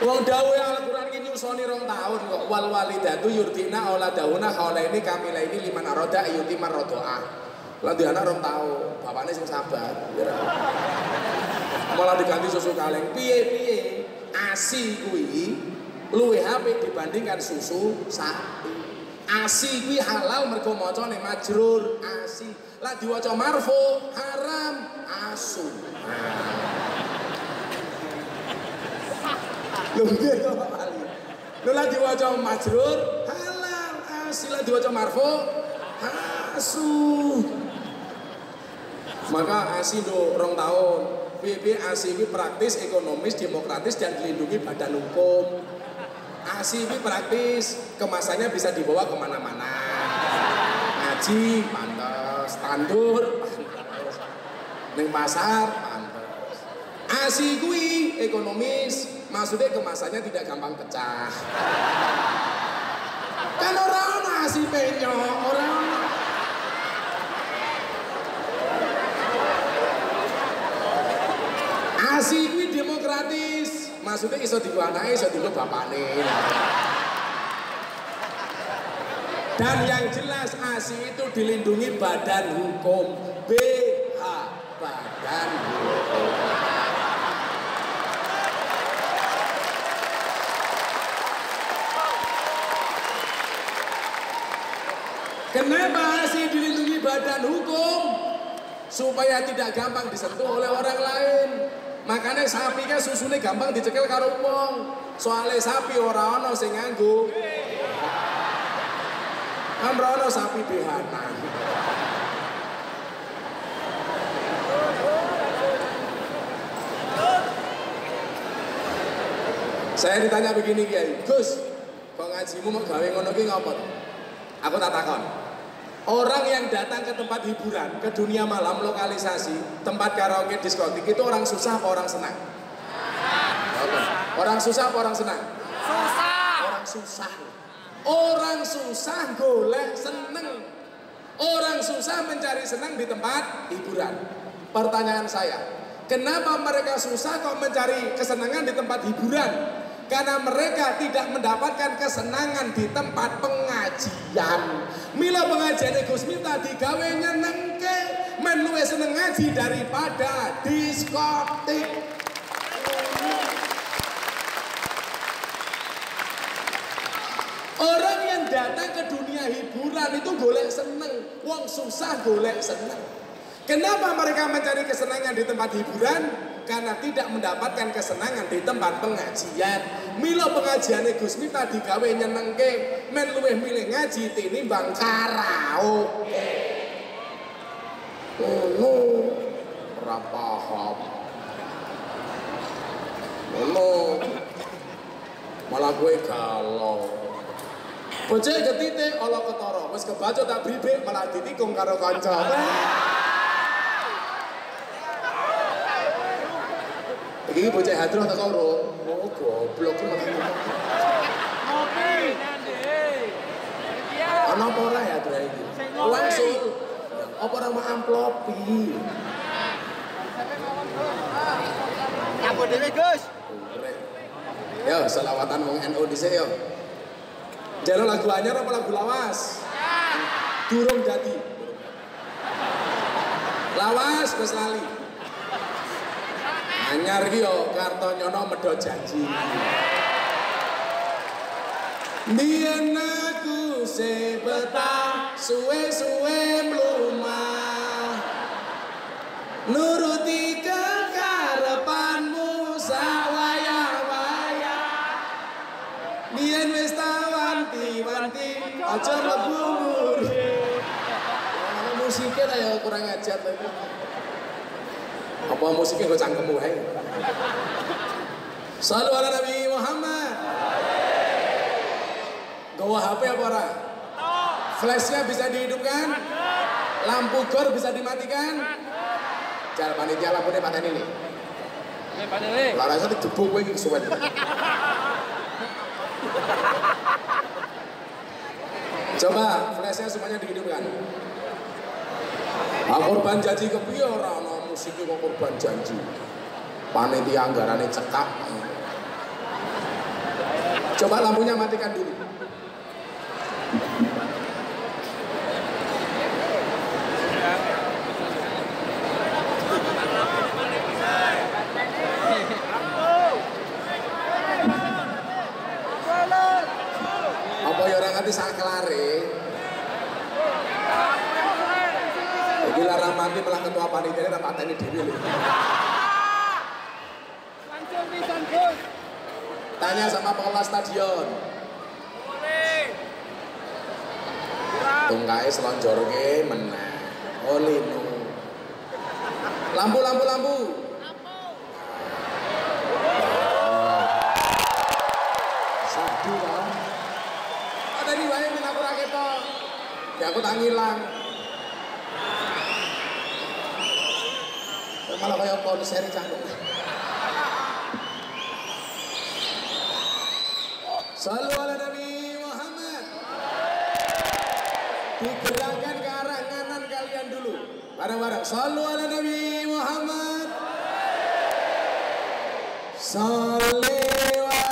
Wong dawuhe Al-Qur'an iki nyusoni rong tahun kok wal walidatu yurdina auladahuna haulaini kamilaini liman aroda ayuti marrodoa. Lah di anak rong tahun, bapaknya sing sabar. Malah diganti susu kaleng. Piye-piye? Asi kuwi luwih apik dibandingkan susu sapi. Asi kuwi halal mergo macane majrur asi. Lah diwaca marfu haram asu. Lho piye kok lali? Lho lah diwaca majrur halal, asi lah diwaca marfu asu. Maka asi do rong tahun. Piye asi ini praktis, ekonomis, demokratis dan dilindungi badan hukum. Asi ini praktis, kemasannya bisa dibawa ke mana-mana. Ngaji, pantas, tandur, pantas. Neng pasar, pantas. Asi kui ekonomis, maksudnya kemasannya tidak gampang pecah. Kan orang asi penyo, orang Asi kuwi demokratis. Maksudnya iso digo anake, iso digo bapakne. Dan yang jelas ASI itu dilindungi badan hukum BH Badan Hukum. Kenapa ASI dilindungi badan hukum? Supaya tidak gampang disentuh oleh orang lain. Makanya sapi kan susunya gampang dicekel karo wong. Soalnya sapi ora ono sing nganggo. Kan ora ono sapi behanan. Saya ditanya begini Kiai, Gus, kok ngajimu mau gawe ngono ki ngopo? Aku tak takon. Orang yang datang ke tempat hiburan, ke dunia malam, lokalisasi, tempat karaoke, diskotik itu orang susah apa orang senang? Orang susah apa orang senang? Susah. Orang susah. Orang susah golek seneng. Orang susah mencari senang di tempat hiburan. Pertanyaan saya, kenapa mereka susah kok mencari kesenangan di tempat hiburan? Karena mereka tidak mendapatkan kesenangan di tempat pengajian. Mila pengajian Gus Miftah digawe nyenengke, men luwih seneng ngaji daripada diskotik. Orang yang datang ke dunia hiburan itu golek seneng, wong susah golek seneng. Kenapa mereka mencari kesenangan di tempat hiburan? Karena tidak mendapatkan kesenangan di tempat pengajian. Milo pengajian Gus Miftah digawe nyenengke, men luweh milih ngaji tinimbang karaoke. Ngono ora paham. Ngono malah gue galau. Bocah getite ala ketara, wis kebaca tak bribik malah ditikung karo kanca. Iki bocah hadroh teko ro. Oh goblok ku malah. Ngopi. Ana apa ora ya hadroh iki? Langsung. Apa ora mau amplopi? Apa dhewe, Gus? Yo, selawatan wong NU dhisik yo. Jalo lagu anyar apa lagu lawas? Durung jadi. Lawas wis lali. Anyar ki yo Kartonyono medho janji. Biyen aku sebetah suwe-suwe mlumah Nuruti kekarepanmu sawaya-waya Biyen wis tawanti-wanti aja mlebu musiknya ta ya kurang ajar lagi. Apa musiknya gue cangkemmu hai? Salu ala Nabi Muhammad. Gawa HP apa ora? Flashnya bisa dihidupkan? Lampu gor bisa dimatikan? Jangan panitia lampunya paten ini. Lara saya dijebuk gue iki kesuwen. Coba flashnya semuanya dihidupkan. Ah, korban janji ora ana musik kok korban janji. Panitia anggarannya cekak. Coba lampunya matikan dulu. Apa ya orang ngerti sak kelare? Iki larang mati panitia ini pateni dhewe lho. Langsung pisan, Gus. Tak Tanya sama pengelola stadion. Tungkai selonjor ke meneh. Oh linu. Lampu lampu lampu. Sadu kan. Ada di wae min aku ra ketok. Ya aku tak ngilang. Malah kayak konser canggung. Sallu ala Nabi Muhammad. Digerakkan ke arah kanan kalian dulu. Bareng-bareng. Sallu ala Nabi Muhammad. Salli wa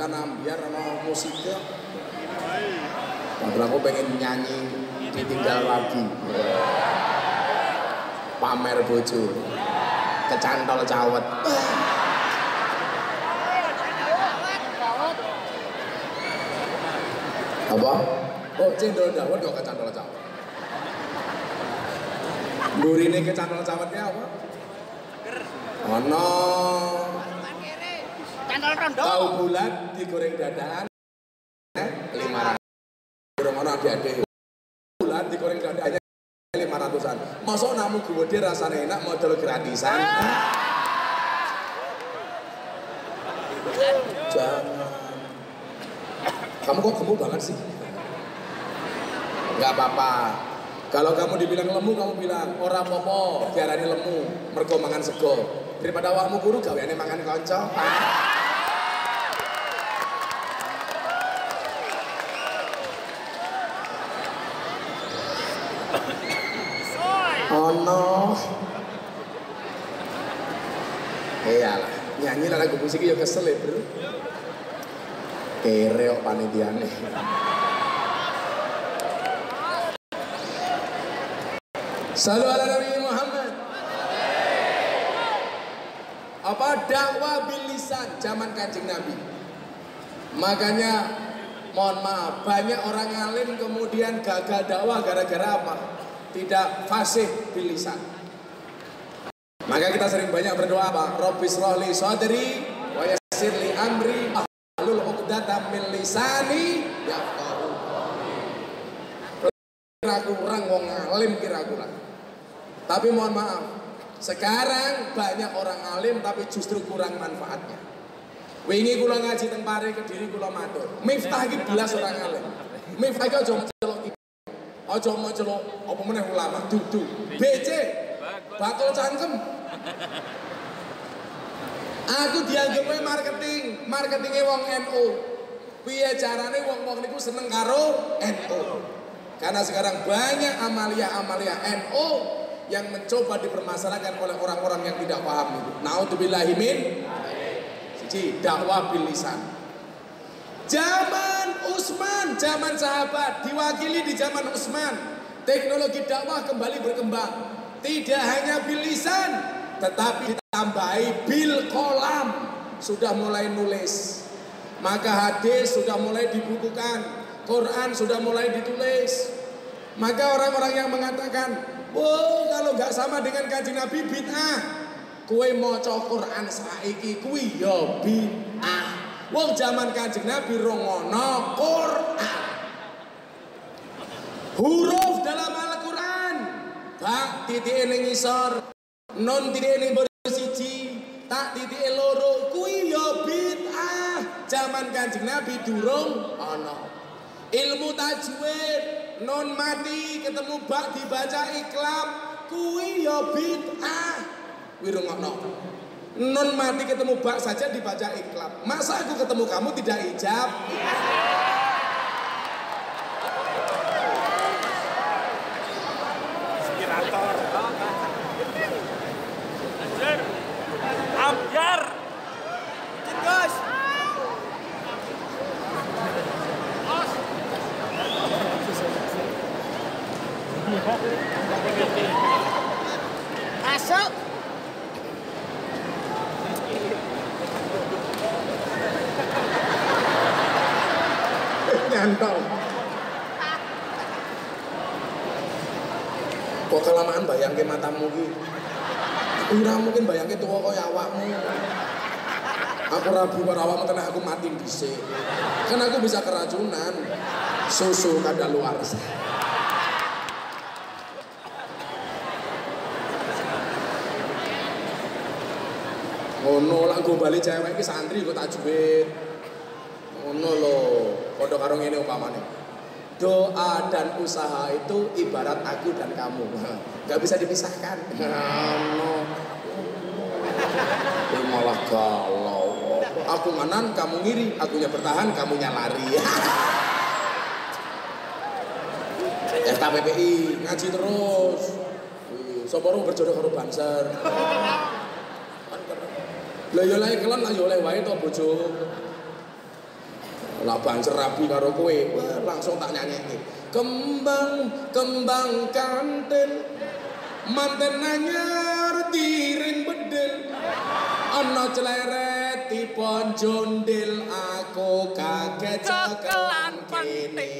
pendang dutan ambiar sama musik Padahal aku pengen nyanyi ditinggal lagi. Pamer bojo Kecantol cawet. Apa? Oh, cendol dawet kok kecantol cawet. Gurine kecantol cawetnya apa? Ono Candol rondo. tahu bulat digoreng dadaan lima ratus. Kurang ono adik-adik. Bulat digoreng dadaannya lima ratusan. Masa namu gue dia rasanya enak model gratisan. Jangan. Kamu kok gemuk banget sih? Nggak apa-apa. Kalau kamu dibilang lemu kamu bilang orang popo diarani lemu mergo mangan sego. Daripada awakmu guru gaweane mangan konco Oh no. Iyalah, nyanyi lagu musik ya kesel ya bro. Kere kok panitiane. Salu ala Nabi Muhammad. Apa dakwah bilisan zaman kancing Nabi. Makanya mohon maaf banyak orang alim kemudian gagal dakwah gara-gara apa? Tidak fasih bilisan. Maka kita sering banyak berdoa apa? Robbis rohli sodri wa yassir li amri ahlul uqdatam min lisani yafqahu kira kurang wong alim kira kurang. Tapi mohon maaf, sekarang banyak orang alim tapi justru kurang manfaatnya. Wingi kula ngaji teng pare Kediri kula matur. Miftah iki belas orang alim. Miftah iki aja celok iki. Aja celok apa meneh ulama dudu. BC bakul cangkem. Aku dianggap wae marketing, marketingnya wong NU. Piye carane wong-wong niku seneng karo NU. Karena sekarang banyak amalia-amalia NU yang mencoba dipermasalahkan oleh orang-orang yang tidak paham itu. Naudzubillahi min siji dakwah bil lisan. Zaman Utsman, zaman sahabat diwakili di zaman Utsman. Teknologi dakwah kembali berkembang. Tidak hanya bil lisan, tetapi ditambahi bil kolam. Sudah mulai nulis. Maka hadis sudah mulai dibukukan. Quran sudah mulai ditulis. Maka orang-orang yang mengatakan, "Oh, kalau nggak sama dengan kaji Nabi bid'ah." Kue maca Quran saiki kuwi ya bid'ah. Wong zaman Kanjeng Nabi rongono Quran. Huruf dalam Al-Qur'an. Ba titik ning ngisor, non titik ning siji, tak titik loro kuwi ya bid'ah. Zaman Kanjeng Nabi durung ana. Ilmu tajwid non mati ketemu bak dibaca iklab kuwi ya bid'ah. Kuwi rungokno. Non mati ketemu bak saja dibaca iklab. Masa aku ketemu kamu tidak ijab? Ambiar. Gus. Masuk. Entol. Kok kelamaan bayangke matamu ki? Ora mungkin bayangke tuwa kaya awakmu. Aku rabu karo awakmu tenan aku mati dhisik. Kan aku bisa keracunan. Susu luar. Ngono lah gue balik cewek ki santri gue tajwid. Ngono lo, padha karo ngene umpamane. Doa dan usaha itu ibarat aku dan kamu. Gak bisa dipisahkan. Ini malah galau. Aku nganan, kamu ngiri. Akunya bertahan, kamunya lari. FKPPI, ngaji terus. Soporo berjodoh karo Banser. Lah yo lek kelon lah yo oleh wae to bojo. Lah banser rabi karo kowe, langsung tak nyanyi. Kembang kembang kanten manten anyar tiring bedel ana cleret tipon jondil. Aku kaget cekelan kene.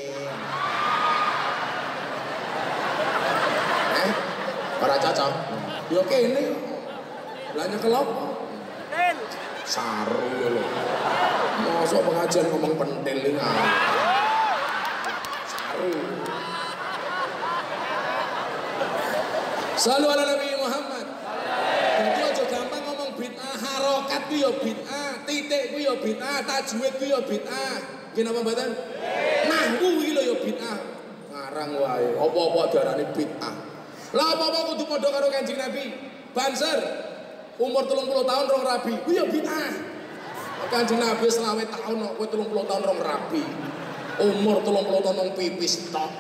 Eh ora cocok. Yo kene. Lah nyekel apa Del. saru ya lo masuk pengajian ngomong pentil ini saru. Selalu ala Nabi Muhammad. Jadi aja gampang ngomong bid'ah harokat ku ya bid'ah titik ku ya bid'ah tajwid ku ya bid'ah. Gini apa mbatan nahwu iki lho ya bid'ah. Ngarang wae apa-apa diarani bid'ah. Lah apa-apa kudu padha karo Kanjeng Nabi. Banser umur 30 tahun rong rabi ku ya bid'ah Kanjeng Nabi selawe tahun kok kowe 30 tahun rong rabi umur 30 tahun nong pipis tok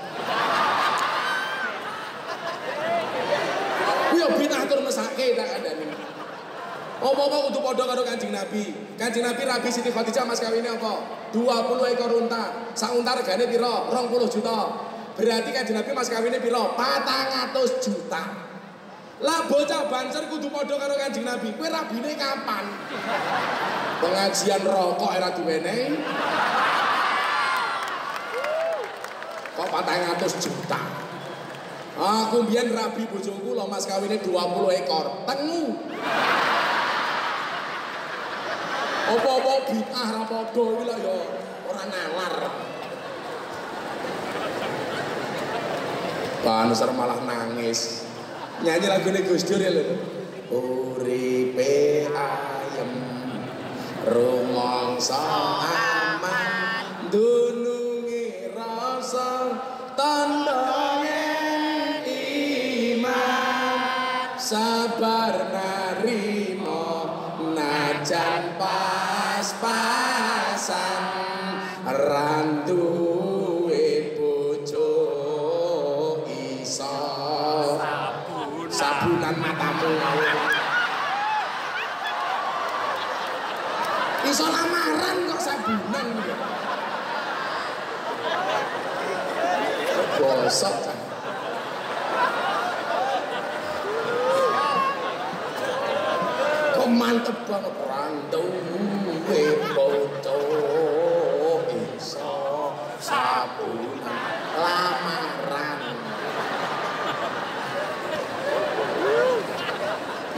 ku ya bid'ah tur mesake tak adani apa-apa kudu padha karo Kanjeng Nabi. Kanjeng Nabi rabi Siti Khadijah mas kawine apa? 20 ekor unta. Sak unta regane pira? 20 juta. Berarti Kanjeng Nabi mas kawine pira? 400 juta. Lah bocah banser kudu padha karo Kanjeng Nabi. Kowe rabine kapan? Pengajian rokok era diwenehi. Kok 400 juta? Aku mbiyen rabi bojoku lho mas kawine 20 ekor. Tengu. Apa-apa bid'ah ra padha iki ya ora nalar. Banser malah nangis. Nyanyi lagu ini Gus Dur ya lho. Uripe ayem rumangsa aman dunungi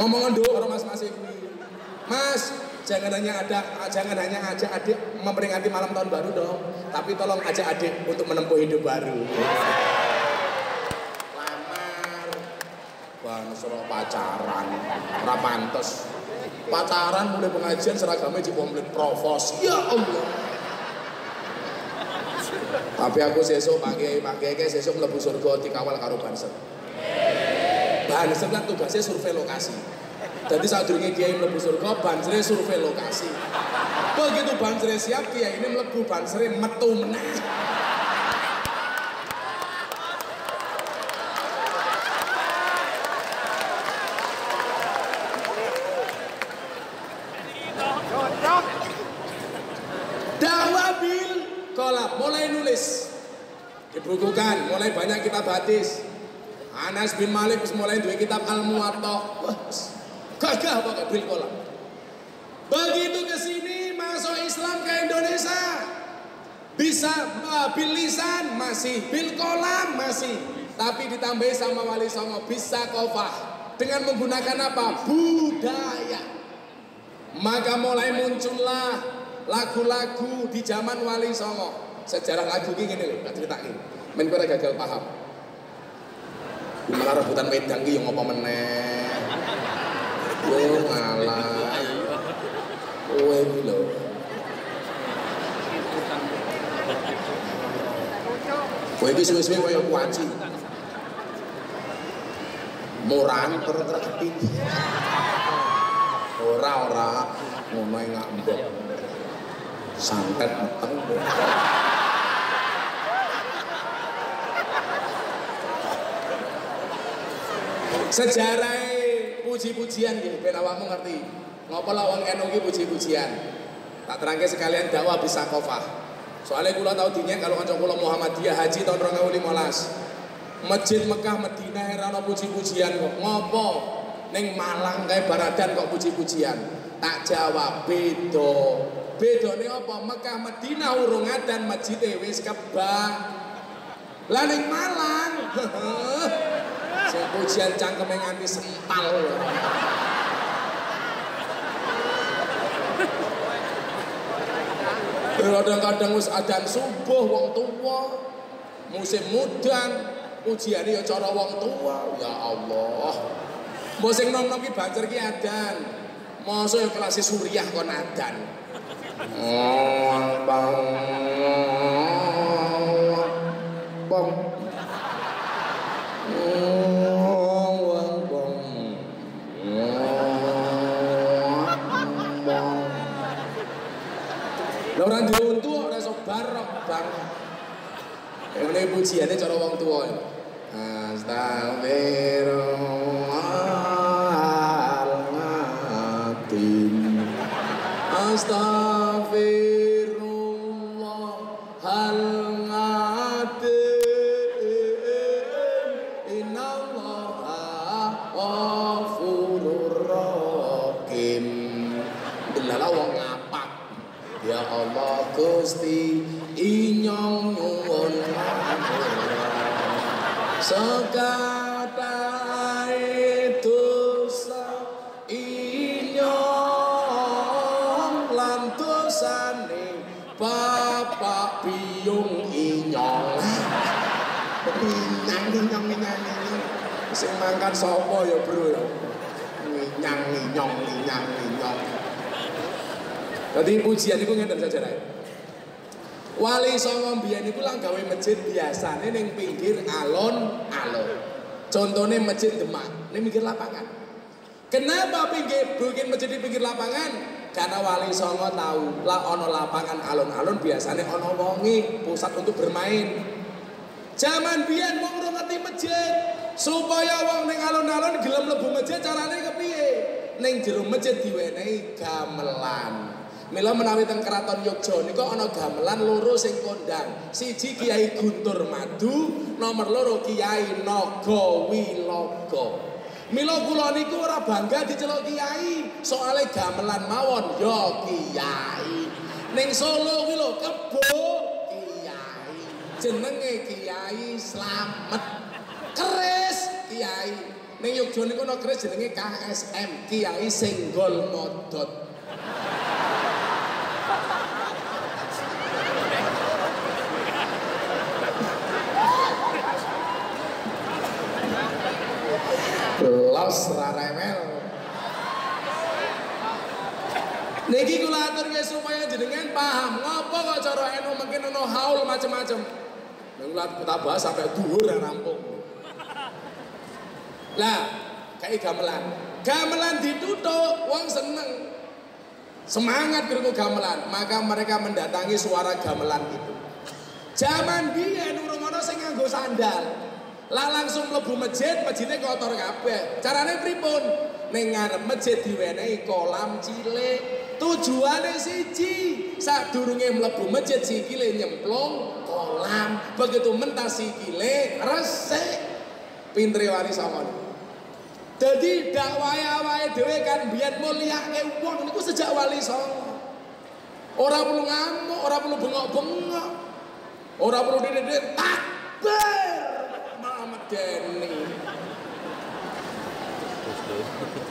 ngomongan dulu karo mas mas jangan hanya ada jangan hanya ajak adik memperingati malam tahun baru dong tapi tolong ajak adik untuk menempuh hidup baru. Lamar. Bang suruh pacaran. Ora pantes. Pacaran mulai pengajian seragamnya di komplit provos ya Allah. Tapi aku sesuk pakai pakai kayak sesuk mlebu surga dikawal karo banser banser kan tugasnya survei lokasi. Jadi saat dulu kiai mlebu surga bansere survei lokasi. Begitu bansere siap kiai ini mlebu bansere metu meneh. Dawabil kolab mulai nulis. Dibukukan mulai banyak kitab hadis Anas bin Malik wis mulai dua kitab Al Muwatta gagah pakai bil begitu ke sini masuk Islam ke Indonesia bisa uh, bil lisan masih, bil kolam masih, tapi ditambahi sama wali songo bisa kofah dengan menggunakan apa? Budaya. Maka mulai muncullah lagu-lagu di zaman wali songo. Sejarah lagu ini gini loh, tak cerita ini. Men kowe gagal paham. Malah rebutan wedang ki yang apa meneh. Yo ngalah. Kowe iki lho. Kowe iki suwe-suwe kaya kuaci. Terus terus ketinggi. Ora ora ngono ae ngambek. Santet meteng. Sejarah puji-pujian gitu, ben awakmu ngerti. Ngopo lah wong NU puji-pujian. Tak terangke sekalian dakwah bisa kofah. Soalnya kula tahu dinya kalau kanca kula Muhammadiyah haji tahun 2015. Masjid Mekah Madinah ana puji-pujian kok. Ngopo? Ning Malang kae Baradan kok puji-pujian. Tak jawab beda. Bedane apa? Mekah Madinah urung adan masjid wis kebak. Lah ning Malang. Sing pujian cangkeme nganti sental. Kadang-kadang wis adan subuh wong tua. Musim mudan ujiane ya cara wong tua. Ya Allah. Mbok sing nom-nom ki bancer ki adan. Masa ya kelas suriah kon adan. Oh. Bang. Lah ora duwe untu ora iso barok bang. Ini pujiannya cara wong tua. Astagfirullah Gusti inyong nyuwun Sekadai dosa inyong lan dosane Bapak biung inyong. Inyong inyang inyong. Sing mangkat sapa ya bro? Ya Inyang inyong inyang inyong. Jadi pujian itu ngeten saja Wali Songo mbiyen iku lang gawe masjid biasane ning pinggir alon-alon. Contohnya masjid Demak, ning pinggir lapangan. Kenapa pinggir bikin masjid di pinggir lapangan? Karena Wali Songo tahu lah ono lapangan alon-alon biasanya ono wongi pusat untuk bermain. Zaman biyen ora ngerti masjid, supaya wong ning alon-alon gelem mlebu masjid carane kepiye? Ning jero masjid diwenehi gamelan. Mila menawi teng keraton Yogya niku ana gamelan loro sing kondang. Siji Kiai Guntur Madu, nomor loro Kiai Naga Wilaga. Mila kula niku ora bangga diceluk kiai, soalnya gamelan mawon ya kiai. Ning Solo kuwi lho kebo kiai. Jenenge Kiai Slamet. Keris kiai. Ning Yogya niku ana keris jenenge KSM, Kiai Senggol Modot. Los raremel. Niki kula aturke supaya jenengan paham ngopo kok cara enu mungkin ono haul macam-macam. Kula kita bahas sampai dhuwur rampung. Lah, kayak gamelan. Gamelan ditutup, wong seneng. Semangat krungu gamelan, maka mereka mendatangi suara gamelan itu. Zaman biyen urung ana sing nganggo sandal. Lah langsung mlebu masjid, masjidnya kotor kabeh. Carane pripun? Ning ngarep masjid diwenehi kolam cilik. Tujuane siji, sadurunge mlebu masjid sikile nyemplung kolam. Begitu mentas sikile resik. Pintre wani samon. Jadi dakwah awake dhewe kan biyen mulyake wong niku sejak wali songo. Ora perlu ngamuk, ora perlu bengok-bengok. Ora perlu dididik takbir. Muhammad Deni.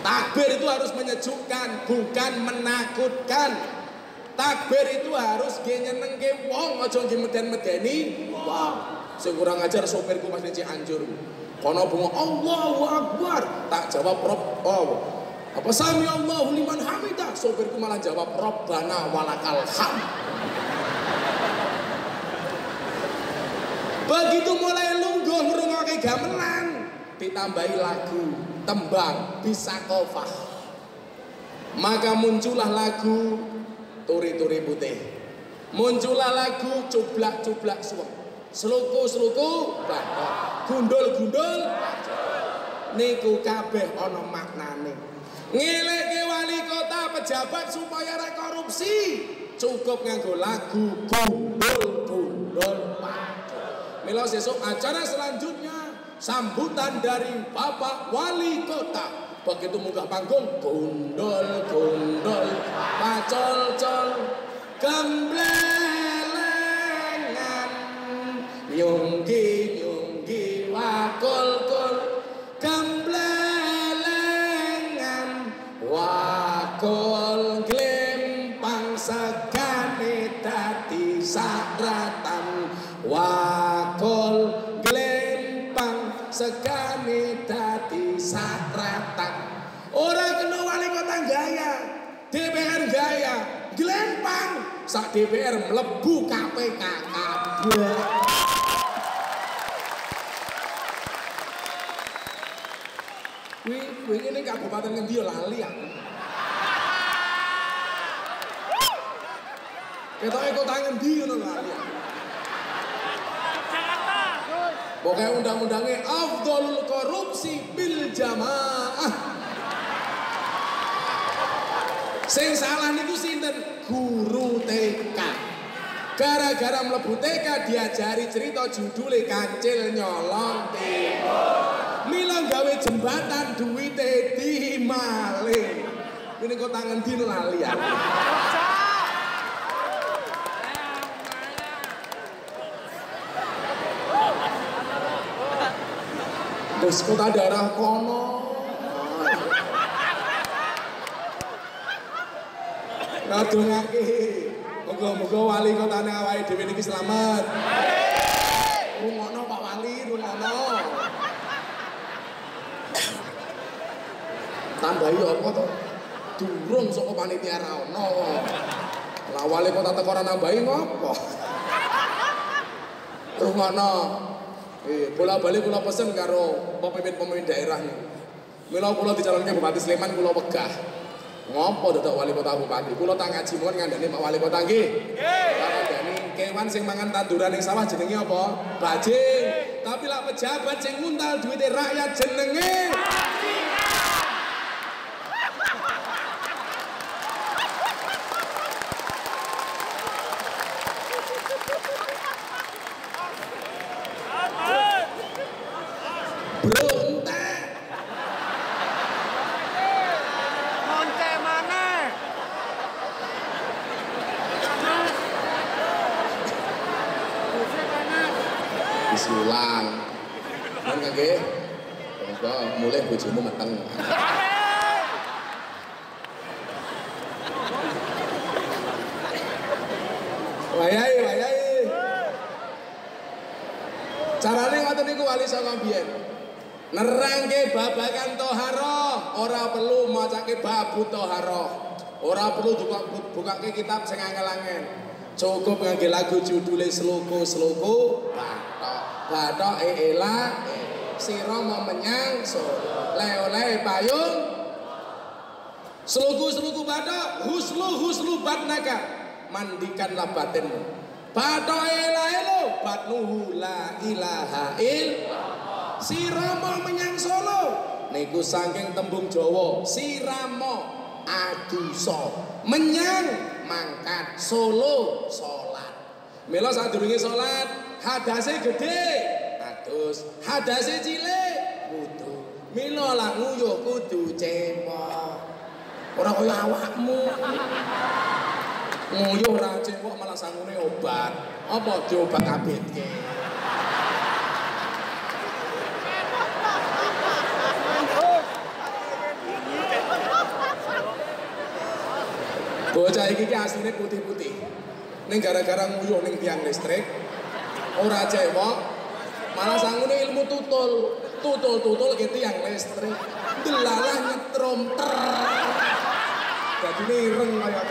Takbir itu harus menyejukkan, bukan menakutkan. Takbir itu harus nyenengke wong, aja ge meden-medeni wong. Sing kurang ajar sopirku Mas Anjur. Kono bunga Allahu Akbar, tak jawab Rob. Oh, apa sami Allahu liman hamidah? Sopirku malah jawab Robbana walakal hamd. Begitu mulai lungguh ngrungokke gamelan, ditambahi lagu, tembang, bisa kofah. Maka muncullah lagu Turi-turi putih. Muncullah lagu cublak-cublak suweng. Sluku-sluku batok. Gundul-gundul niku kabeh ana maknane. Ngelekke wali kota pejabat supaya ra korupsi. Cukup nganggo lagu gundul-gundul batok. Mila sesuk acara selanjutnya sambutan dari Bapak Wali Kota. Begitu munggah panggung gundul gundul pacol col gemblelengan nyunggi nyunggi wakul sak DPR mlebu KPK kabeh Wih, wih ini kabupaten ngendi yo lali aku. Ketoke kota ngendi ngono lali aku. Pokoknya undang-undangnya afdolul korupsi bil jamaah. Sing salah niku sinten? Guru TK. Gara-gara mlebu TK diajari cerita judule kancil nyolong timur. Mila gawe jembatan duwite dimaling. Ini kok tangan di lali ya. Terus kota darah kono. Ngadungake. Moga-moga wali kotane awake dhewe niki selamat. Rungono Pak Wali, rungono. Tambahi apa to? Durung saka panitia ra ono. Lah wali kota teko ora nambahi ngopo? Rungono. Eh, bola balik kula pesen karo pemimpin-pemimpin daerah nih. Mila kula dicalonke Bupati Sleman kula wegah. Ngopo dadak wali kota bupati? Kula tak ngaji mawon ngandani Pak Wali Kota nggih. Ngandani kewan sing mangan tanduran ning sawah jenenge apa? Bajing. Tapi lak pejabat sing nguntal duwite rakyat jenenge wali saka biyen. Nerangke babagan toharo, ora perlu macake babu toharo. Ora perlu buka bukake kitab sing angel-angel. Cukup ngangge lagu judule Sluku-sluku batok. Batok e ela sira mau menyang solo. Le-ole payung Sluku-sluku batok, huslu huslu batnaka. Mandikanlah batinmu. Batok ela elo batnuhu la ilaha illallah. Sirama menyang Solo niku saking tembung Jawa sirama adusa. Menyang mangkat Solo salat. Mila sadurunge salat hadase gede adus. Hadase cilik kudu. Mila lah nguyuh kudu cemok. Ora kaya awakmu Nguyuh ra cewek malah sangune obat. Apa diobat kabetke? Bocah iki ki asline putih-putih. Ning gara-gara nguyuh ning tiang listrik, ora cewek, malah sangune ilmu tutul. Tutul-tutul ke tiang listrik. Delalah nyetrum ter. Dadine ireng kaya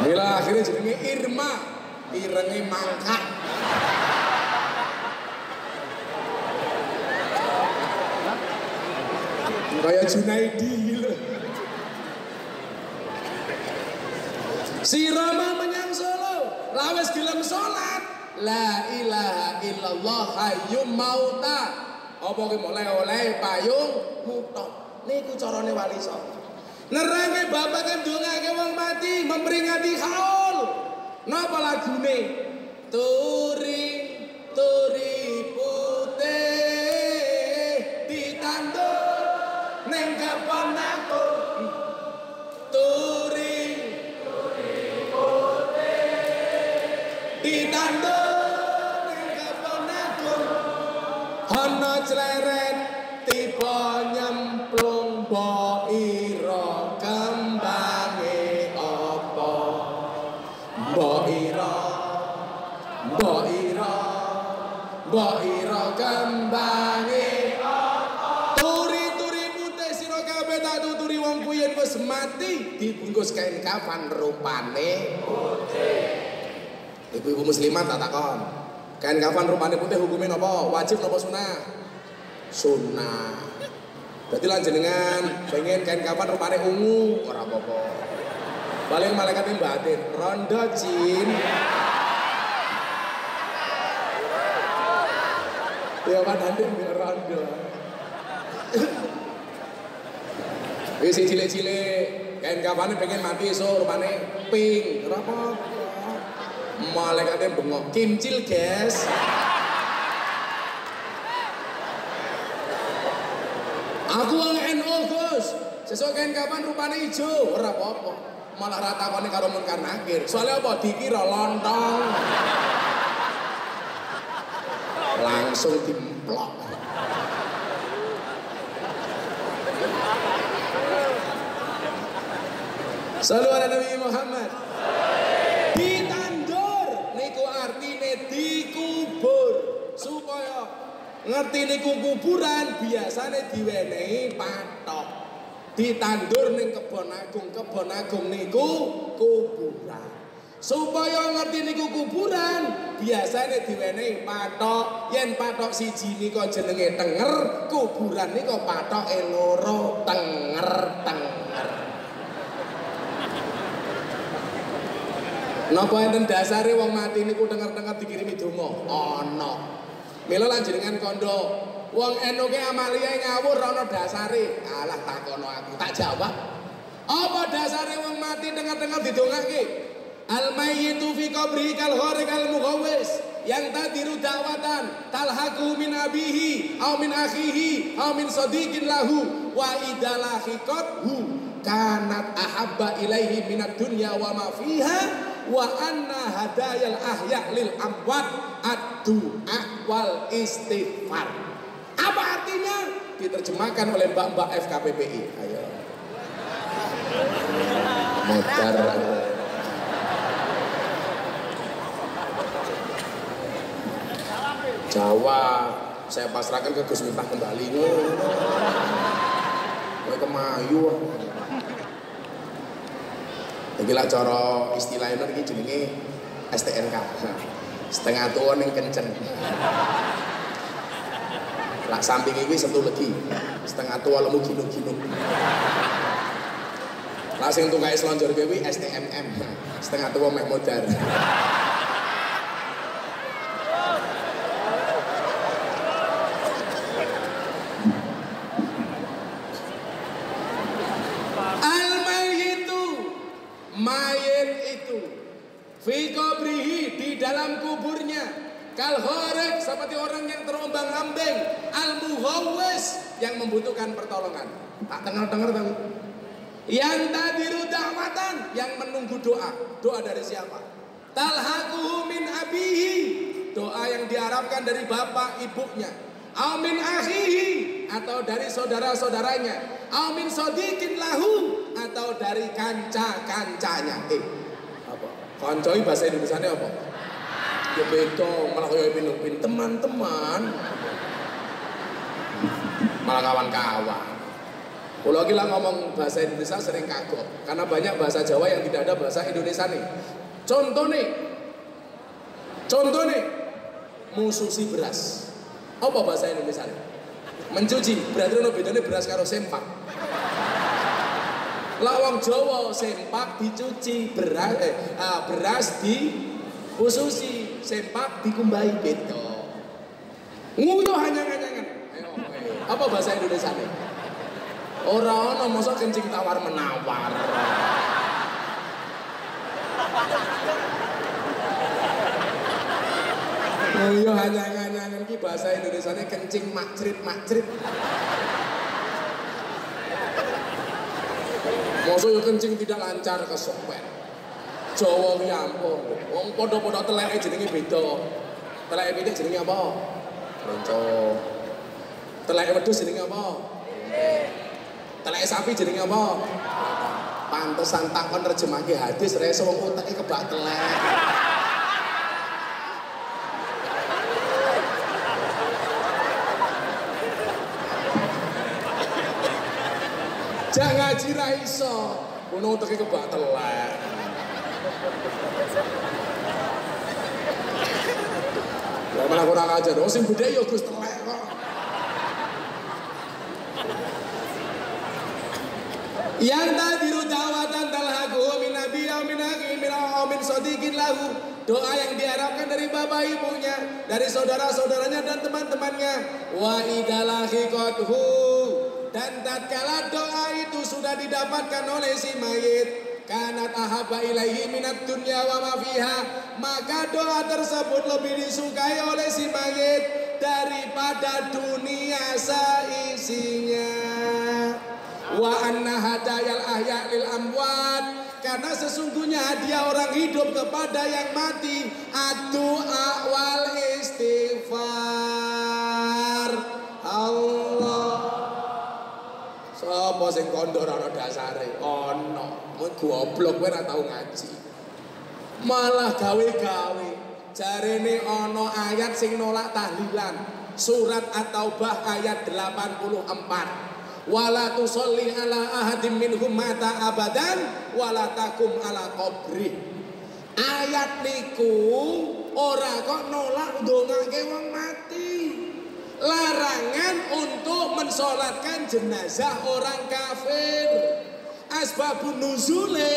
Mila akhirnya jenenge Irma, irenge mangkak. Kayak Junaidi gitu. Si Rama menyang Solo, lawes gelem salat. La ilaha illallah hayyum mauta. Apa mulai oleh payung mutok. Niku carane wali songo. Nerange bapak kan dongake wong mati memperingati haul. Napa lagune? Turi turi putih ditandur ning kapan aku turi ditandur ning kapan aku ana cleret dibungkus kain kafan rupane Ibu-ibu muslimat tak takon. Kain kafan rupane putih hukumnya napa? Wajib napa sunah? Sunah. Berarti jenengan pengen kain kafan rupane ungu ora apa-apa. Paling malaikat batin, rondo jin. Ya kan nanti rondo. Wis cilik-cilik kain kafane pengen mati so rupane pink, ora apa-apa. Bengok, kimcil guys. Aku wong NU Gus. Sesuk kain kapan rupane ijo, ora apa-apa. Malah rata kone karo munkar nakir. Soalnya apa dikira lontong. Langsung dimplok. Salam ala Nabi Muhammad. Ditandur niku artine dikubur supaya ngerti niku kuburan biasane diwenehi patok. Ditandur ning kebon agung, kebon agung niku kuburan. Supaya ngerti niku kuburan biasane diwenehi patok. Yen patok siji nika jenenge tenger, kuburan nika patoke loro, tenger Napa enten dasare wong mati niku denger-denger dikirimi donga? Ana. Mila lan jenengan kandha wong enoke amalia ngawur ana dasare. Alah takono aku, tak jawab. Apa dasare wong mati denger-denger didongake? Al mayyitu fi qabri kal kal mughawis yang tadiru da'watan talhaku min abihi au min akhihi au min sadiqin lahu wa idalahiqathu kanat ahabba ilaihi minad dunya wa ma fiha wa anna hadayal ahya lil amwat ad-du'a wal istighfar. Apa artinya? Diterjemahkan oleh Mbak-mbak FKPPI. Ayo. Modar. Jawa saya pasrahkan ke Gus Miftah kembali. Kowe kemayu. Iki lah cara istilahnya iki jenenge STNK. Setengah tua ning kenceng. Lah samping iki sentuh legi. Setengah tua lemu ginu-ginu. Lah sing tukae selonjor kuwi STMM. Setengah tua meh modar. Mayit itu fi qabrihi di dalam kuburnya Kal kharij seperti orang yang terombang-ambing, al muhawwis yang membutuhkan pertolongan. Tak dengar-dengar tahu. Yang tadiru da'watan yang menunggu doa. Doa dari siapa? Talhaquhu min abihi. Doa yang diharapkan dari bapak ibunya. Amin akhihi atau dari saudara-saudaranya. Amin sodikin lahu atau dari kanca-kancanya. Eh, apa? Kancai bahasa Indonesia apa? Ya beda, malah kayak pinupin teman-teman. Malah kawan-kawan. Kalau lah ngomong bahasa Indonesia sering kagok karena banyak bahasa Jawa yang tidak ada bahasa Indonesia nih. Contoh nih, contoh nih, mususi beras. Apa bahasa Indonesia nih? Mencuci, berarti ono bedanya beras karo sempak. Lawang Jawa sempak dicuci, beras eh, ah, beras di khususi, sempak dikumbai beda. Nguyuh ayo. Apa bahasa Indonesia nih? Orang ono masa kencing tawar menawar. Oh iya hanya hanya ki bahasa Indonesia kencing makcrit makcrit. Masa yo kencing tidak lancar kesopen. Jawa ki ampun. Wong padha-padha teleke jenenge beda. Teleke pitik jenenge apa? Ronco. Teleke wedhus jenenge apa? Telek sapi jenenge apa? Pantesan takon terjemahke hadis reso wong uteke kebak telek. Jangan ngaji ra iso. Ngono uteke kebak telek. Lah malah kurang ajar. Wong sing budhe ya Gus telek kok. Yang tadiru dawatan talhaku min nabi au min akhi min min sadiqin lahu. Doa yang diharapkan dari bapak ibunya, dari saudara-saudaranya dan teman-temannya. Wa idalahi qadhu. Dan tatkala doa itu sudah didapatkan oleh si mayit, kanat ahaba ilaihi minat dunya wa ma fiha, maka doa tersebut lebih disukai oleh si mayit daripada dunia seisinya. Wa anna hadayal ahya amwat karena sesungguhnya hadiah orang hidup kepada yang mati addu'a wal istighfar. Allah sapa sing kondor ana dasare? Ana mun goblok kowe ora tau ngaji. Malah gawe-gawe. Jarene ana ayat sing nolak tahlilan. Surat at-taubah ayat 84 wala tusolli ala ahadim minhum mata abadan wala takum ala qabri. Ayat niku ora kok nolak ndongake wong mati larangan untuk mensolatkan jenazah orang kafir asbabun nuzule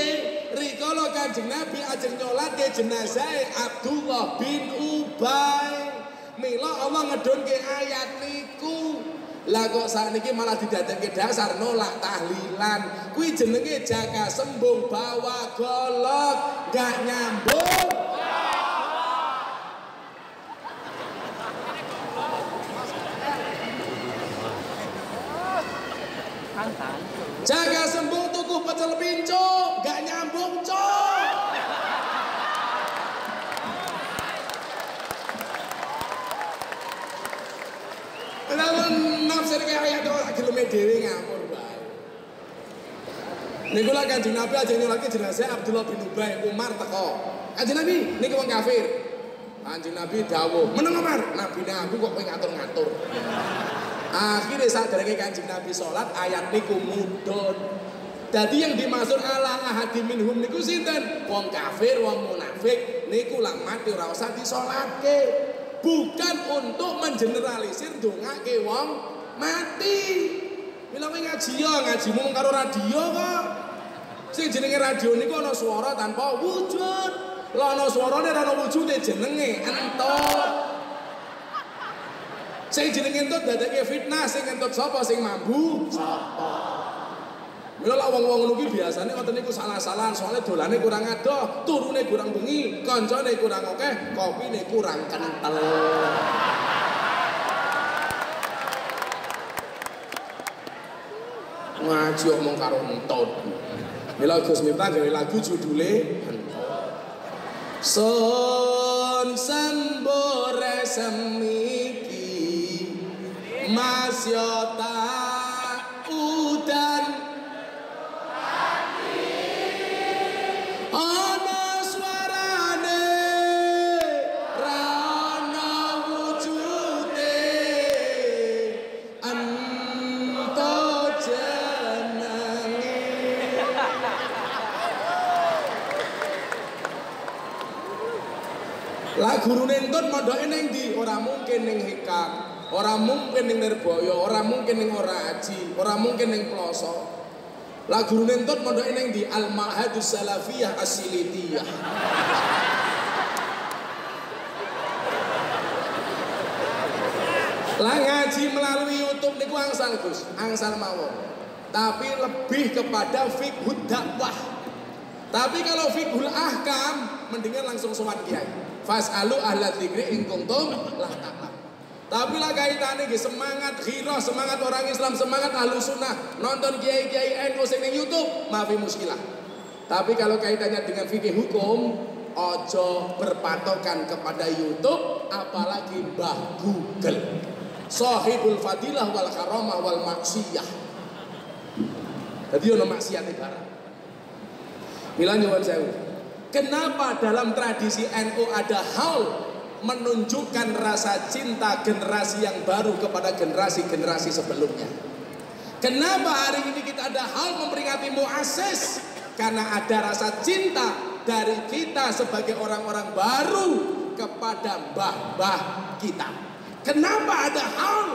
rikala kanjeng Nabi ajeng nyolatke jenazah Abdullah bin Ubay mila Allah ngedonke ayat niku lah kok saat ini malah didatangi dasar nolak tahlilan. Kui jenenge jaga sembung bawa golok gak nyambung. Jaga sembung tuku pecel pinco gak nyambung cok. Lawan nafsir ke ayat ora geleme dhewe ngamur bae. Niku lah kanjeng Nabi aja nyolaki jenazah Abdullah bin Ubay Umar teko. Kanjeng Nabi niku wong kafir. Kanjeng Nabi dawuh, "Meneng Umar, Nabi aku kok kowe ngatur-ngatur." Akhirnya dari kanjeng Nabi sholat ayat niku mudon. Jadi yang dimaksud ala ahadi minhum niku sinten? Wong kafir, wong munafik niku lang mati ora usah disolatke bukan untuk mengeneralisir dongake wong mati. Mila ngaji ya ngaji mung karo radio kok. Sing jenenge radio niku ana swara tanpa wujud. Lah ana swarane ora ana wujude jenenge entut. Sing jenenge entut dadake fitnah, sing entut sapa sing mambu? Sapa? Lha lak wong-wong ngono ki biasane ngoten niku salah-salahan soalnya dolane kurang adoh, turune kurang bengi, kancane kurang akeh, kopine kurang kental. Ngaji omong karo entot. Mila Gus Miftah gawe lagu judule. Sun sembore semiki Mas yo tak udan Lah gurune entut mondoke ning ndi? Ora mungkin ning Hikam, ora mungkin ning Nirboyo, ora mungkin ning Ora Aji, ora mungkin ning Ploso. Lah gurune entut mondoke ning ndi? Al Ma'hadus Salafiyah Asilitiyah. Lah ngaji melalui YouTube niku angsal Gus, angsal mawon. Tapi lebih kepada fiqhud dakwah. Tapi kalau fiqhul ahkam mendingan langsung sowan kiai. Fas'alu ahla dzikri in kuntum lah. Tapi lah kaitannya nggih semangat ghirah, semangat orang Islam, semangat ahlu sunnah nonton kiai-kiai NU sing YouTube, maafi muskilah. Tapi kalau kaitannya dengan fikih hukum, ojo berpatokan kepada YouTube, apalagi Mbah Google. Sahibul fadilah wal karamah wal maksiyah. Jadi ono maksiat barang. Mila nyuwun. Kenapa dalam tradisi NU ada hal menunjukkan rasa cinta generasi yang baru kepada generasi-generasi sebelumnya? Kenapa hari ini kita ada hal memperingati muasis? Karena ada rasa cinta dari kita sebagai orang-orang baru kepada mbah-mbah kita. Kenapa ada hal?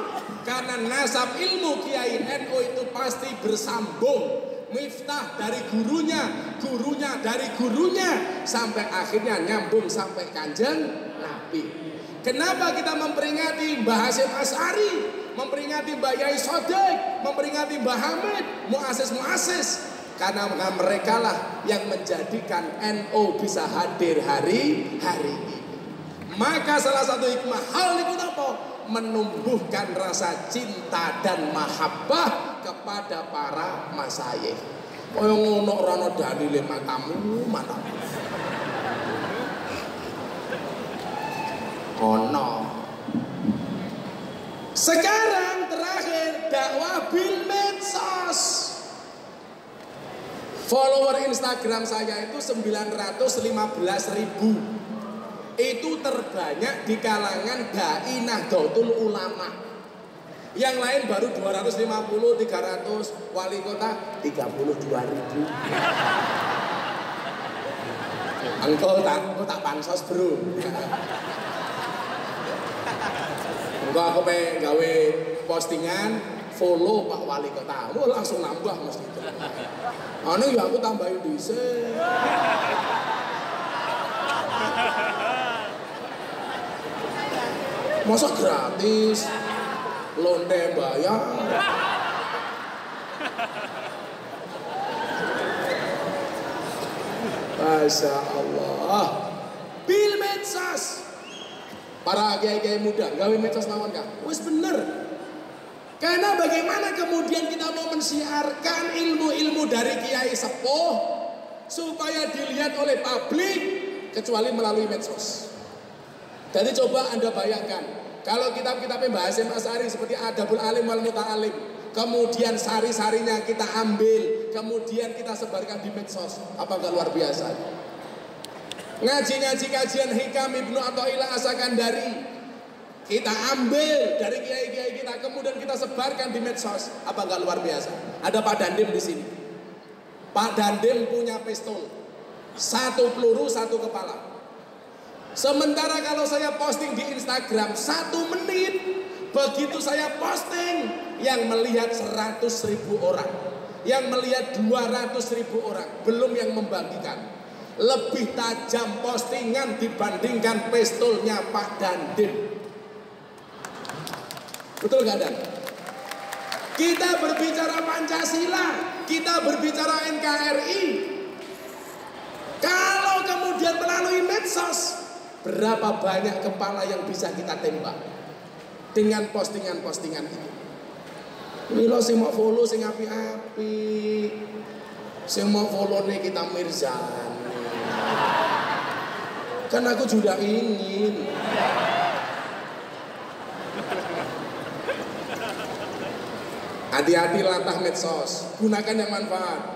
Karena nasab ilmu Kiai NU itu pasti bersambung Miftah dari gurunya, gurunya dari gurunya sampai akhirnya nyambung sampai kanjeng Nabi. Kenapa kita memperingati Mbah Hasim Asari, memperingati Mbah Yai Sodek, memperingati Mbah Hamid, Muasis Muasis? Karena mereka lah yang menjadikan NU bisa hadir hari hari ini. Maka salah satu hikmah hal itu apa? Menumbuhkan rasa cinta dan mahabbah kepada para masayih. Kaya ngono ora ana dalile matamu mana. Ono. Sekarang terakhir dakwah bil medsos. Follower Instagram saya itu 915 ribu itu terbanyak di kalangan dai Nahdlatul Ulama. Yang lain baru 250, 300, wali kota 32 ribu. Engkau tak, tak pansos bro. Engkau aku pengen gawe postingan follow Pak Wali Kota. Lu langsung nambah mesti itu. Anu ya aku tambahin dhisik. Masa gratis? Lonte bayar. Masya Allah. Bil medsos. Para kiai-kiai muda, gawe medsos mawon kah? Wis bener. Karena bagaimana kemudian kita mau mensiarkan ilmu-ilmu dari kiai sepuh supaya dilihat oleh publik kecuali melalui medsos. Jadi coba Anda bayangkan, kalau kitab-kitab Mbah Hasim Asari seperti Adabul Alim wal Muta'alim, kemudian sari-sarinya kita ambil, kemudian kita sebarkan di medsos, apakah luar biasa? Ngaji-ngaji kajian hikam Ibnu Athaillah Asakandari, kita ambil dari kiai-kiai kita, kemudian kita sebarkan di medsos, apa enggak luar biasa? Ada Pak Dandim di sini. Pak Dandim punya pistol, satu peluru satu kepala. Sementara kalau saya posting di Instagram satu menit, begitu saya posting yang melihat 100 ribu orang, yang melihat 200 ribu orang, belum yang membagikan. Lebih tajam postingan dibandingkan pistolnya Pak Dandim. Betul gak Dan? Kita berbicara Pancasila, kita berbicara NKRI, kalau kemudian melalui medsos, berapa banyak kepala yang bisa kita tembak dengan postingan-postingan itu. Milo sing mau follow sing api-api, sing mau follow nih kita Mirzani. Kan aku juga ingin. Hati-hati latah medsos, gunakan yang manfaat.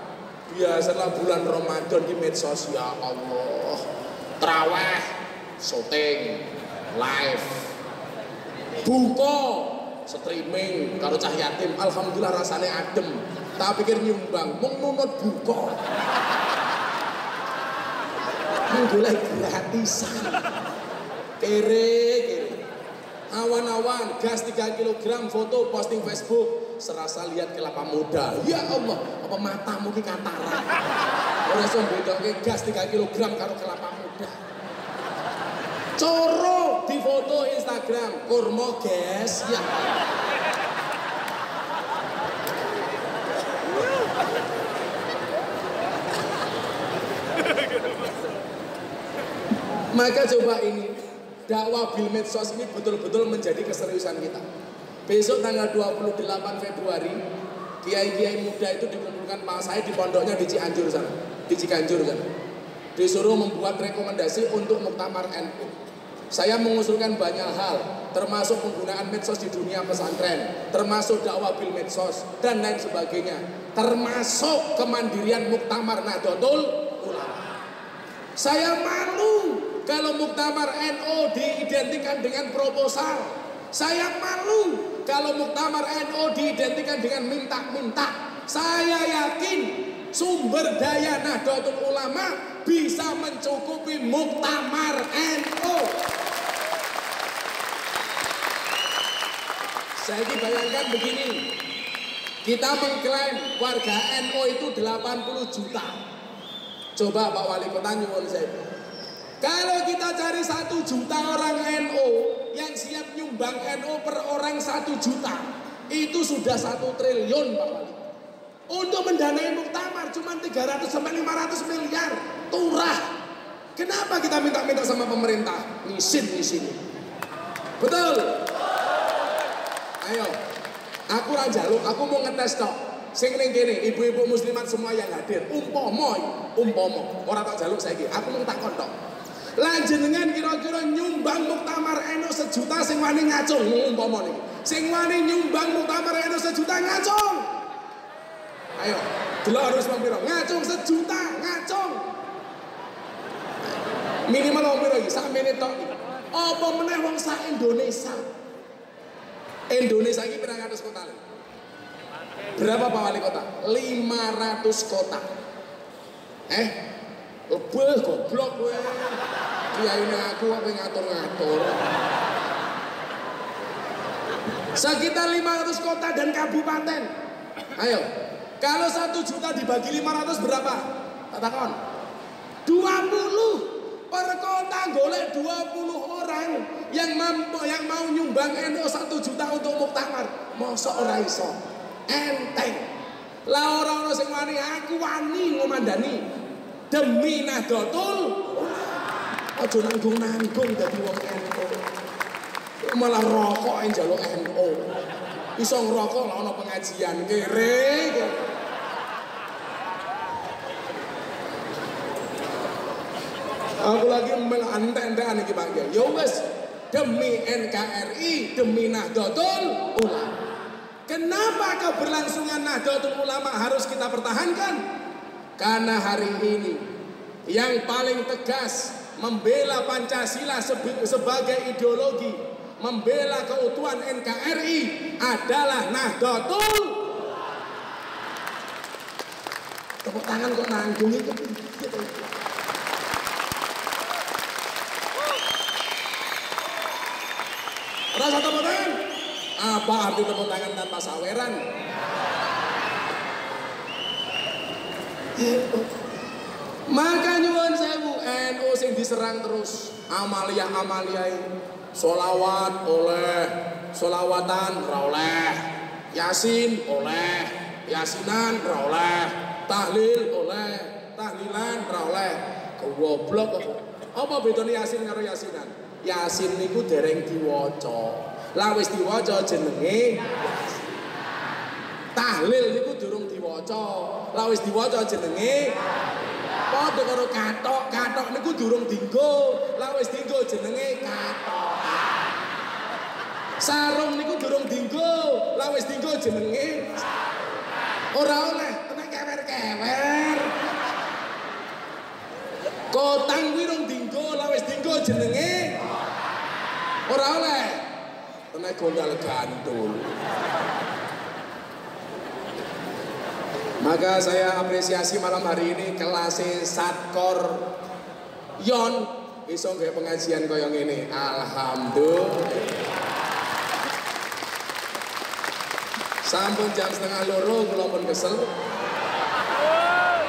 Biasalah bulan Ramadan di medsos, ya Allah. Terawih, syuting, live, buko, streaming, karo cah yatim. Alhamdulillah rasanya adem. Tak pikir nyumbang, mau nunut buko. Alhamdulillah gratisan. Kere, kere. Awan-awan, gas 3 kg, foto posting Facebook. Serasa lihat kelapa muda. Ya Allah, apa matamu ki katarak. Ora iso bedoke gas 3 kg karo kelapa muda. Coro di foto Instagram, kurma guys. Ya. Maka coba ini dakwah bil medsos ini betul-betul menjadi keseriusan kita. Besok tanggal 28 Februari, kiai-kiai muda itu dikumpulkan Pak saya di pondoknya di Cianjur sana, di Cianjur sana. Disuruh membuat rekomendasi untuk muktamar NU. Saya mengusulkan banyak hal, termasuk penggunaan medsos di dunia pesantren, termasuk dakwah bil medsos dan lain sebagainya, termasuk kemandirian muktamar Nahdlatul Ulama. Saya malu kalau muktamar NU diidentikan dengan proposal. Saya malu kalau muktamar NU diidentikan dengan minta-minta. Saya yakin sumber daya Nahdlatul Ulama bisa mencukupi muktamar NU. Saya bayangkan begini, kita mengklaim warga NU itu 80 juta. Coba Pak Wali Kota nyuwun saya. Kalau kita cari satu juta orang NU yang siap nyumbang NU per orang satu juta, itu sudah satu triliun Pak Wali. Untuk mendanai muktamar cuma 300 sampai 500 miliar, turah. Kenapa kita minta-minta sama pemerintah? Nisin di sini. Betul. Ayo, aku jaluk, aku mau ngetes tok. Sing ning kene, ibu-ibu muslimat semua yang hadir, umpomo, umpomo, ora tak jaluk saiki. Aku mau takon tok. Lanjenengan kira-kira nyumbang muktamar NU sejuta sing wani ngacung umpama niki. Sing wani nyumbang muktamar NU sejuta ngacung. Ayo, delok harus? Ngacung sejuta, ngacung. Minimal wong pira iki? Sak menit tok. Apa meneh wong sak Indonesia? Indonesia ini berapa ratus kota? Berapa Pak Wali Kota? 500 kota. Eh, lebih goblok. Kiai ini aku apa ngatur-ngatur. Sekitar 500 kota dan kabupaten. Ayo, kalau satu juta dibagi 500 berapa? Katakan. 20 per kota golek 20 orang yang mampu yang mau nyumbang NU 1 juta untuk muktamar. Mosok ora iso. Enteng. Lah ora ono sing wani aku wani ngomandani demi Nahdlatul Aja nanggung-nanggung dadi wong NU. Malah rokok yang njaluk NU. Iso ngerokok lah ono pengajian kere. Aku lagi melantek-entekan iki Pak Ya wes demi NKRI, demi Nahdlatul Ulama. Kenapa keberlangsungan Nahdlatul Ulama harus kita pertahankan? Karena hari ini yang paling tegas membela Pancasila sebagai ideologi, membela keutuhan NKRI adalah Nahdlatul Tepuk tangan kok nanggung itu. Rasa tepuk tangan? Apa arti tepuk tangan tanpa saweran? Maka nyuwun sewu NU sing diserang terus amalia amalia solawat oleh solawatan oleh yasin oleh Yasinan ora oleh, tahlil oleh, tahlilan ora oleh. Goblok kok. Apa bedane Yasin karo Yasinan? Yasin niku dereng diwaca. Lah wis diwaca jenenge Tahlil niku durung diwaca. Lah wis diwaca jenenge Padha karo katok, katok niku durung dinggo. Lah wis dinggo jenenge katok. Sarung niku durung dinggo. Lah wis dinggo jenenge Ora oleh, tenan kewer-kewer. Kotang kuwi rong dinggo, lah wis dinggo jenenge ora oleh. Tenan gondal gandul. Maka saya apresiasi malam hari ini kelas Satkor Yon iso nggak pengajian koyong ini. Alhamdulillah. Sampun jam setengah loro kula kesel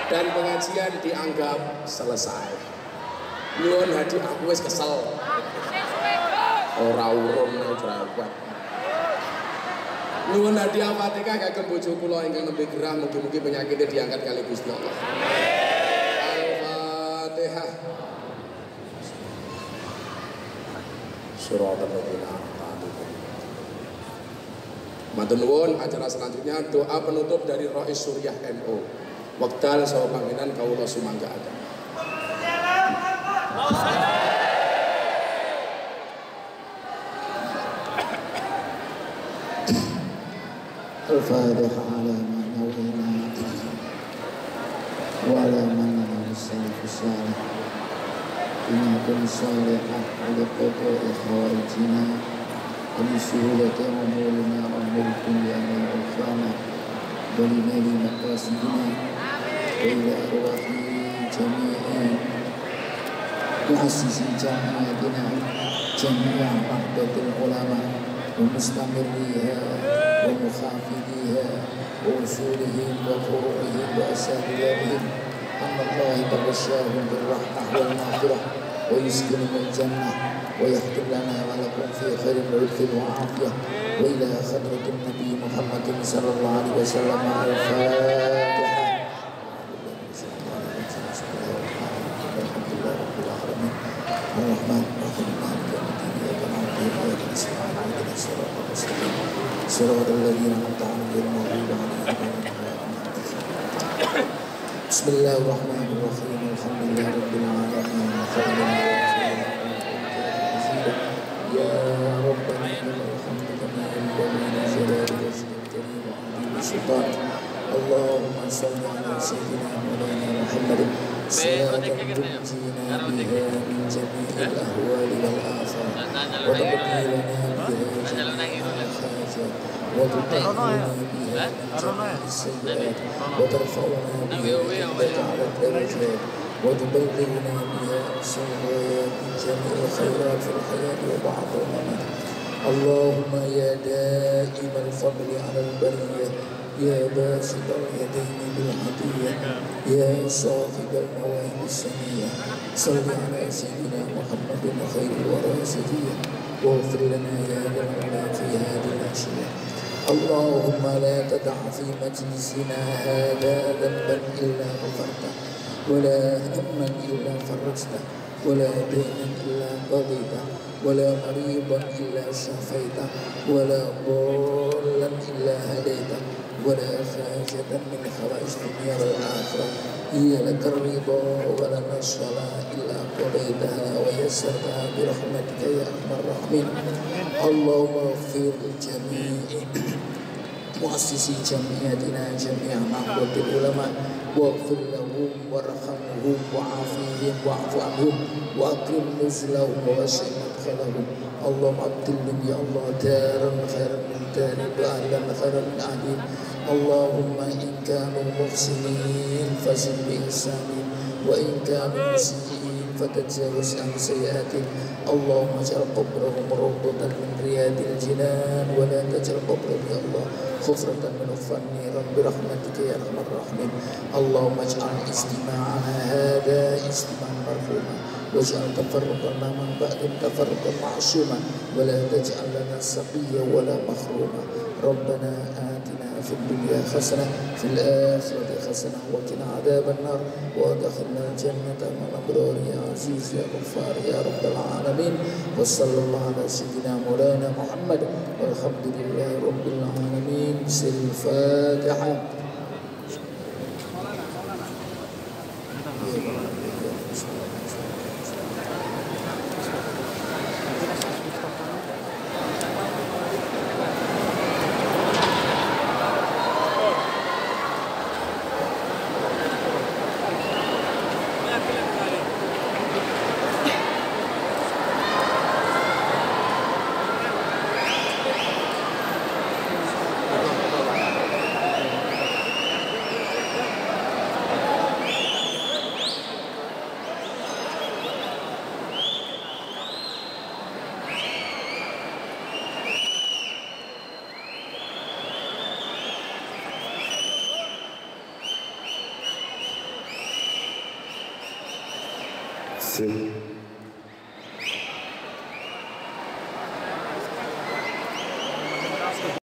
dan pengajian dianggap selesai. Nyuwun hadi aku wis kesel. Ora urun jerawat. Nyuwun hadi Al-Fatihah kagem bojo kula ingkang nembe gerah mugi-mugi penyakitnya diangkat kali Gusti Allah. Al-Fatihah. Surah Al-Fatihah. Matur nuwun acara selanjutnya doa penutup dari Rois Suriah NU. Wekdal saha panggenan kawula sumangga agama. الفاتحة على ما نوينا. وعلى من له السلف الصالح بما كن صالحا ولقضاء حوائجنا ولسهولة أمورنا وأمور الدنيا والآخرة ولنيل مقاصدنا. وإلى أرواح جميع مؤسسي جامعتنا جميع وحدة العلماء ومستمريها ومخافذيها وأصولهم وفروعهم وأساتذتهم أن الله تغشاهم بالرحمة والمغفرة ويسكنهم الجنة ويختم لنا ولكم في خير لطف وعافية وإلى خدرة النبي محمد صلى الله عليه وسلم الفاتحة. بسم الله الرحمن الرحيم الحمد لله رب العالمين وخير يا ربنا لك الحمد كما ينبغي لجلال وجهك الكريم وعظيم سلطانك اللهم صل على سيدنا مولانا محمد صلاة تنجينا بها من جميع الأهوال والآثار وتقضي لنا بها جميع الحاجات وتطهرنا بها وترفعنا بها وتبلغنا بها من جميع الخيرات في الحياة وبعد الممات اللهم يا دائم الفضل على البرية يا باسط اليدين بالهدية يا صاحب المواهب السنية. صل على سيدنا محمد خير الورى سجية واغفر لنا يا العلا في هذه العشية. اللهم لا تدع في مجلسنا هذا ذنبا إلا غفرته ولا هما إلا فرجته ولا دينا إلا قضيته ولا مريضا إلا شفيته ولا ضالا إلا هديته ولا حاجة من حوائج الدنيا والآخرة. هي لك الرضا ولنا الصلاة إلا قضيتها ويسرتها برحمتك يا أرحم الراحمين. اللهم اغفر لجميع مؤسسي جمعيتنا جميع معبد العلماء واغفر لهم وارحمهم وعافيهم واعف عنهم وأكرم نزلهم ووسع مدخلهم. اللهم عبدلهم يا الله دارا خيرا من دارهم واهلا خيرا من اهلهم اللهم إن كانوا محسنين فزد بإحسانهم وإن كانوا مسيئين فتجاوز عن سيئاتهم اللهم اجعل قبرهم روضة من رياض الجنان ولا تجعل قبرهم يا الله خفرة من فنيرا برحمتك يا ارحم الراحمين اللهم اجعل اجتماعنا هذا اجتماعا مرحوما واجعل تفرقنا من بعد تفرقا معصوما ولا تجعل لنا سقيا ولا محروما ربنا آتنا في الدنيا حسنة في الآخرة حسنة وقنا عذاب النار. وادخلنا الجنة مع الأبرار يا عزيز يا غفار يا رب العالمين. وصلى الله على سيدنا مولانا محمد. والحمد لله رب العالمين. بسر الفاتحة. Sí.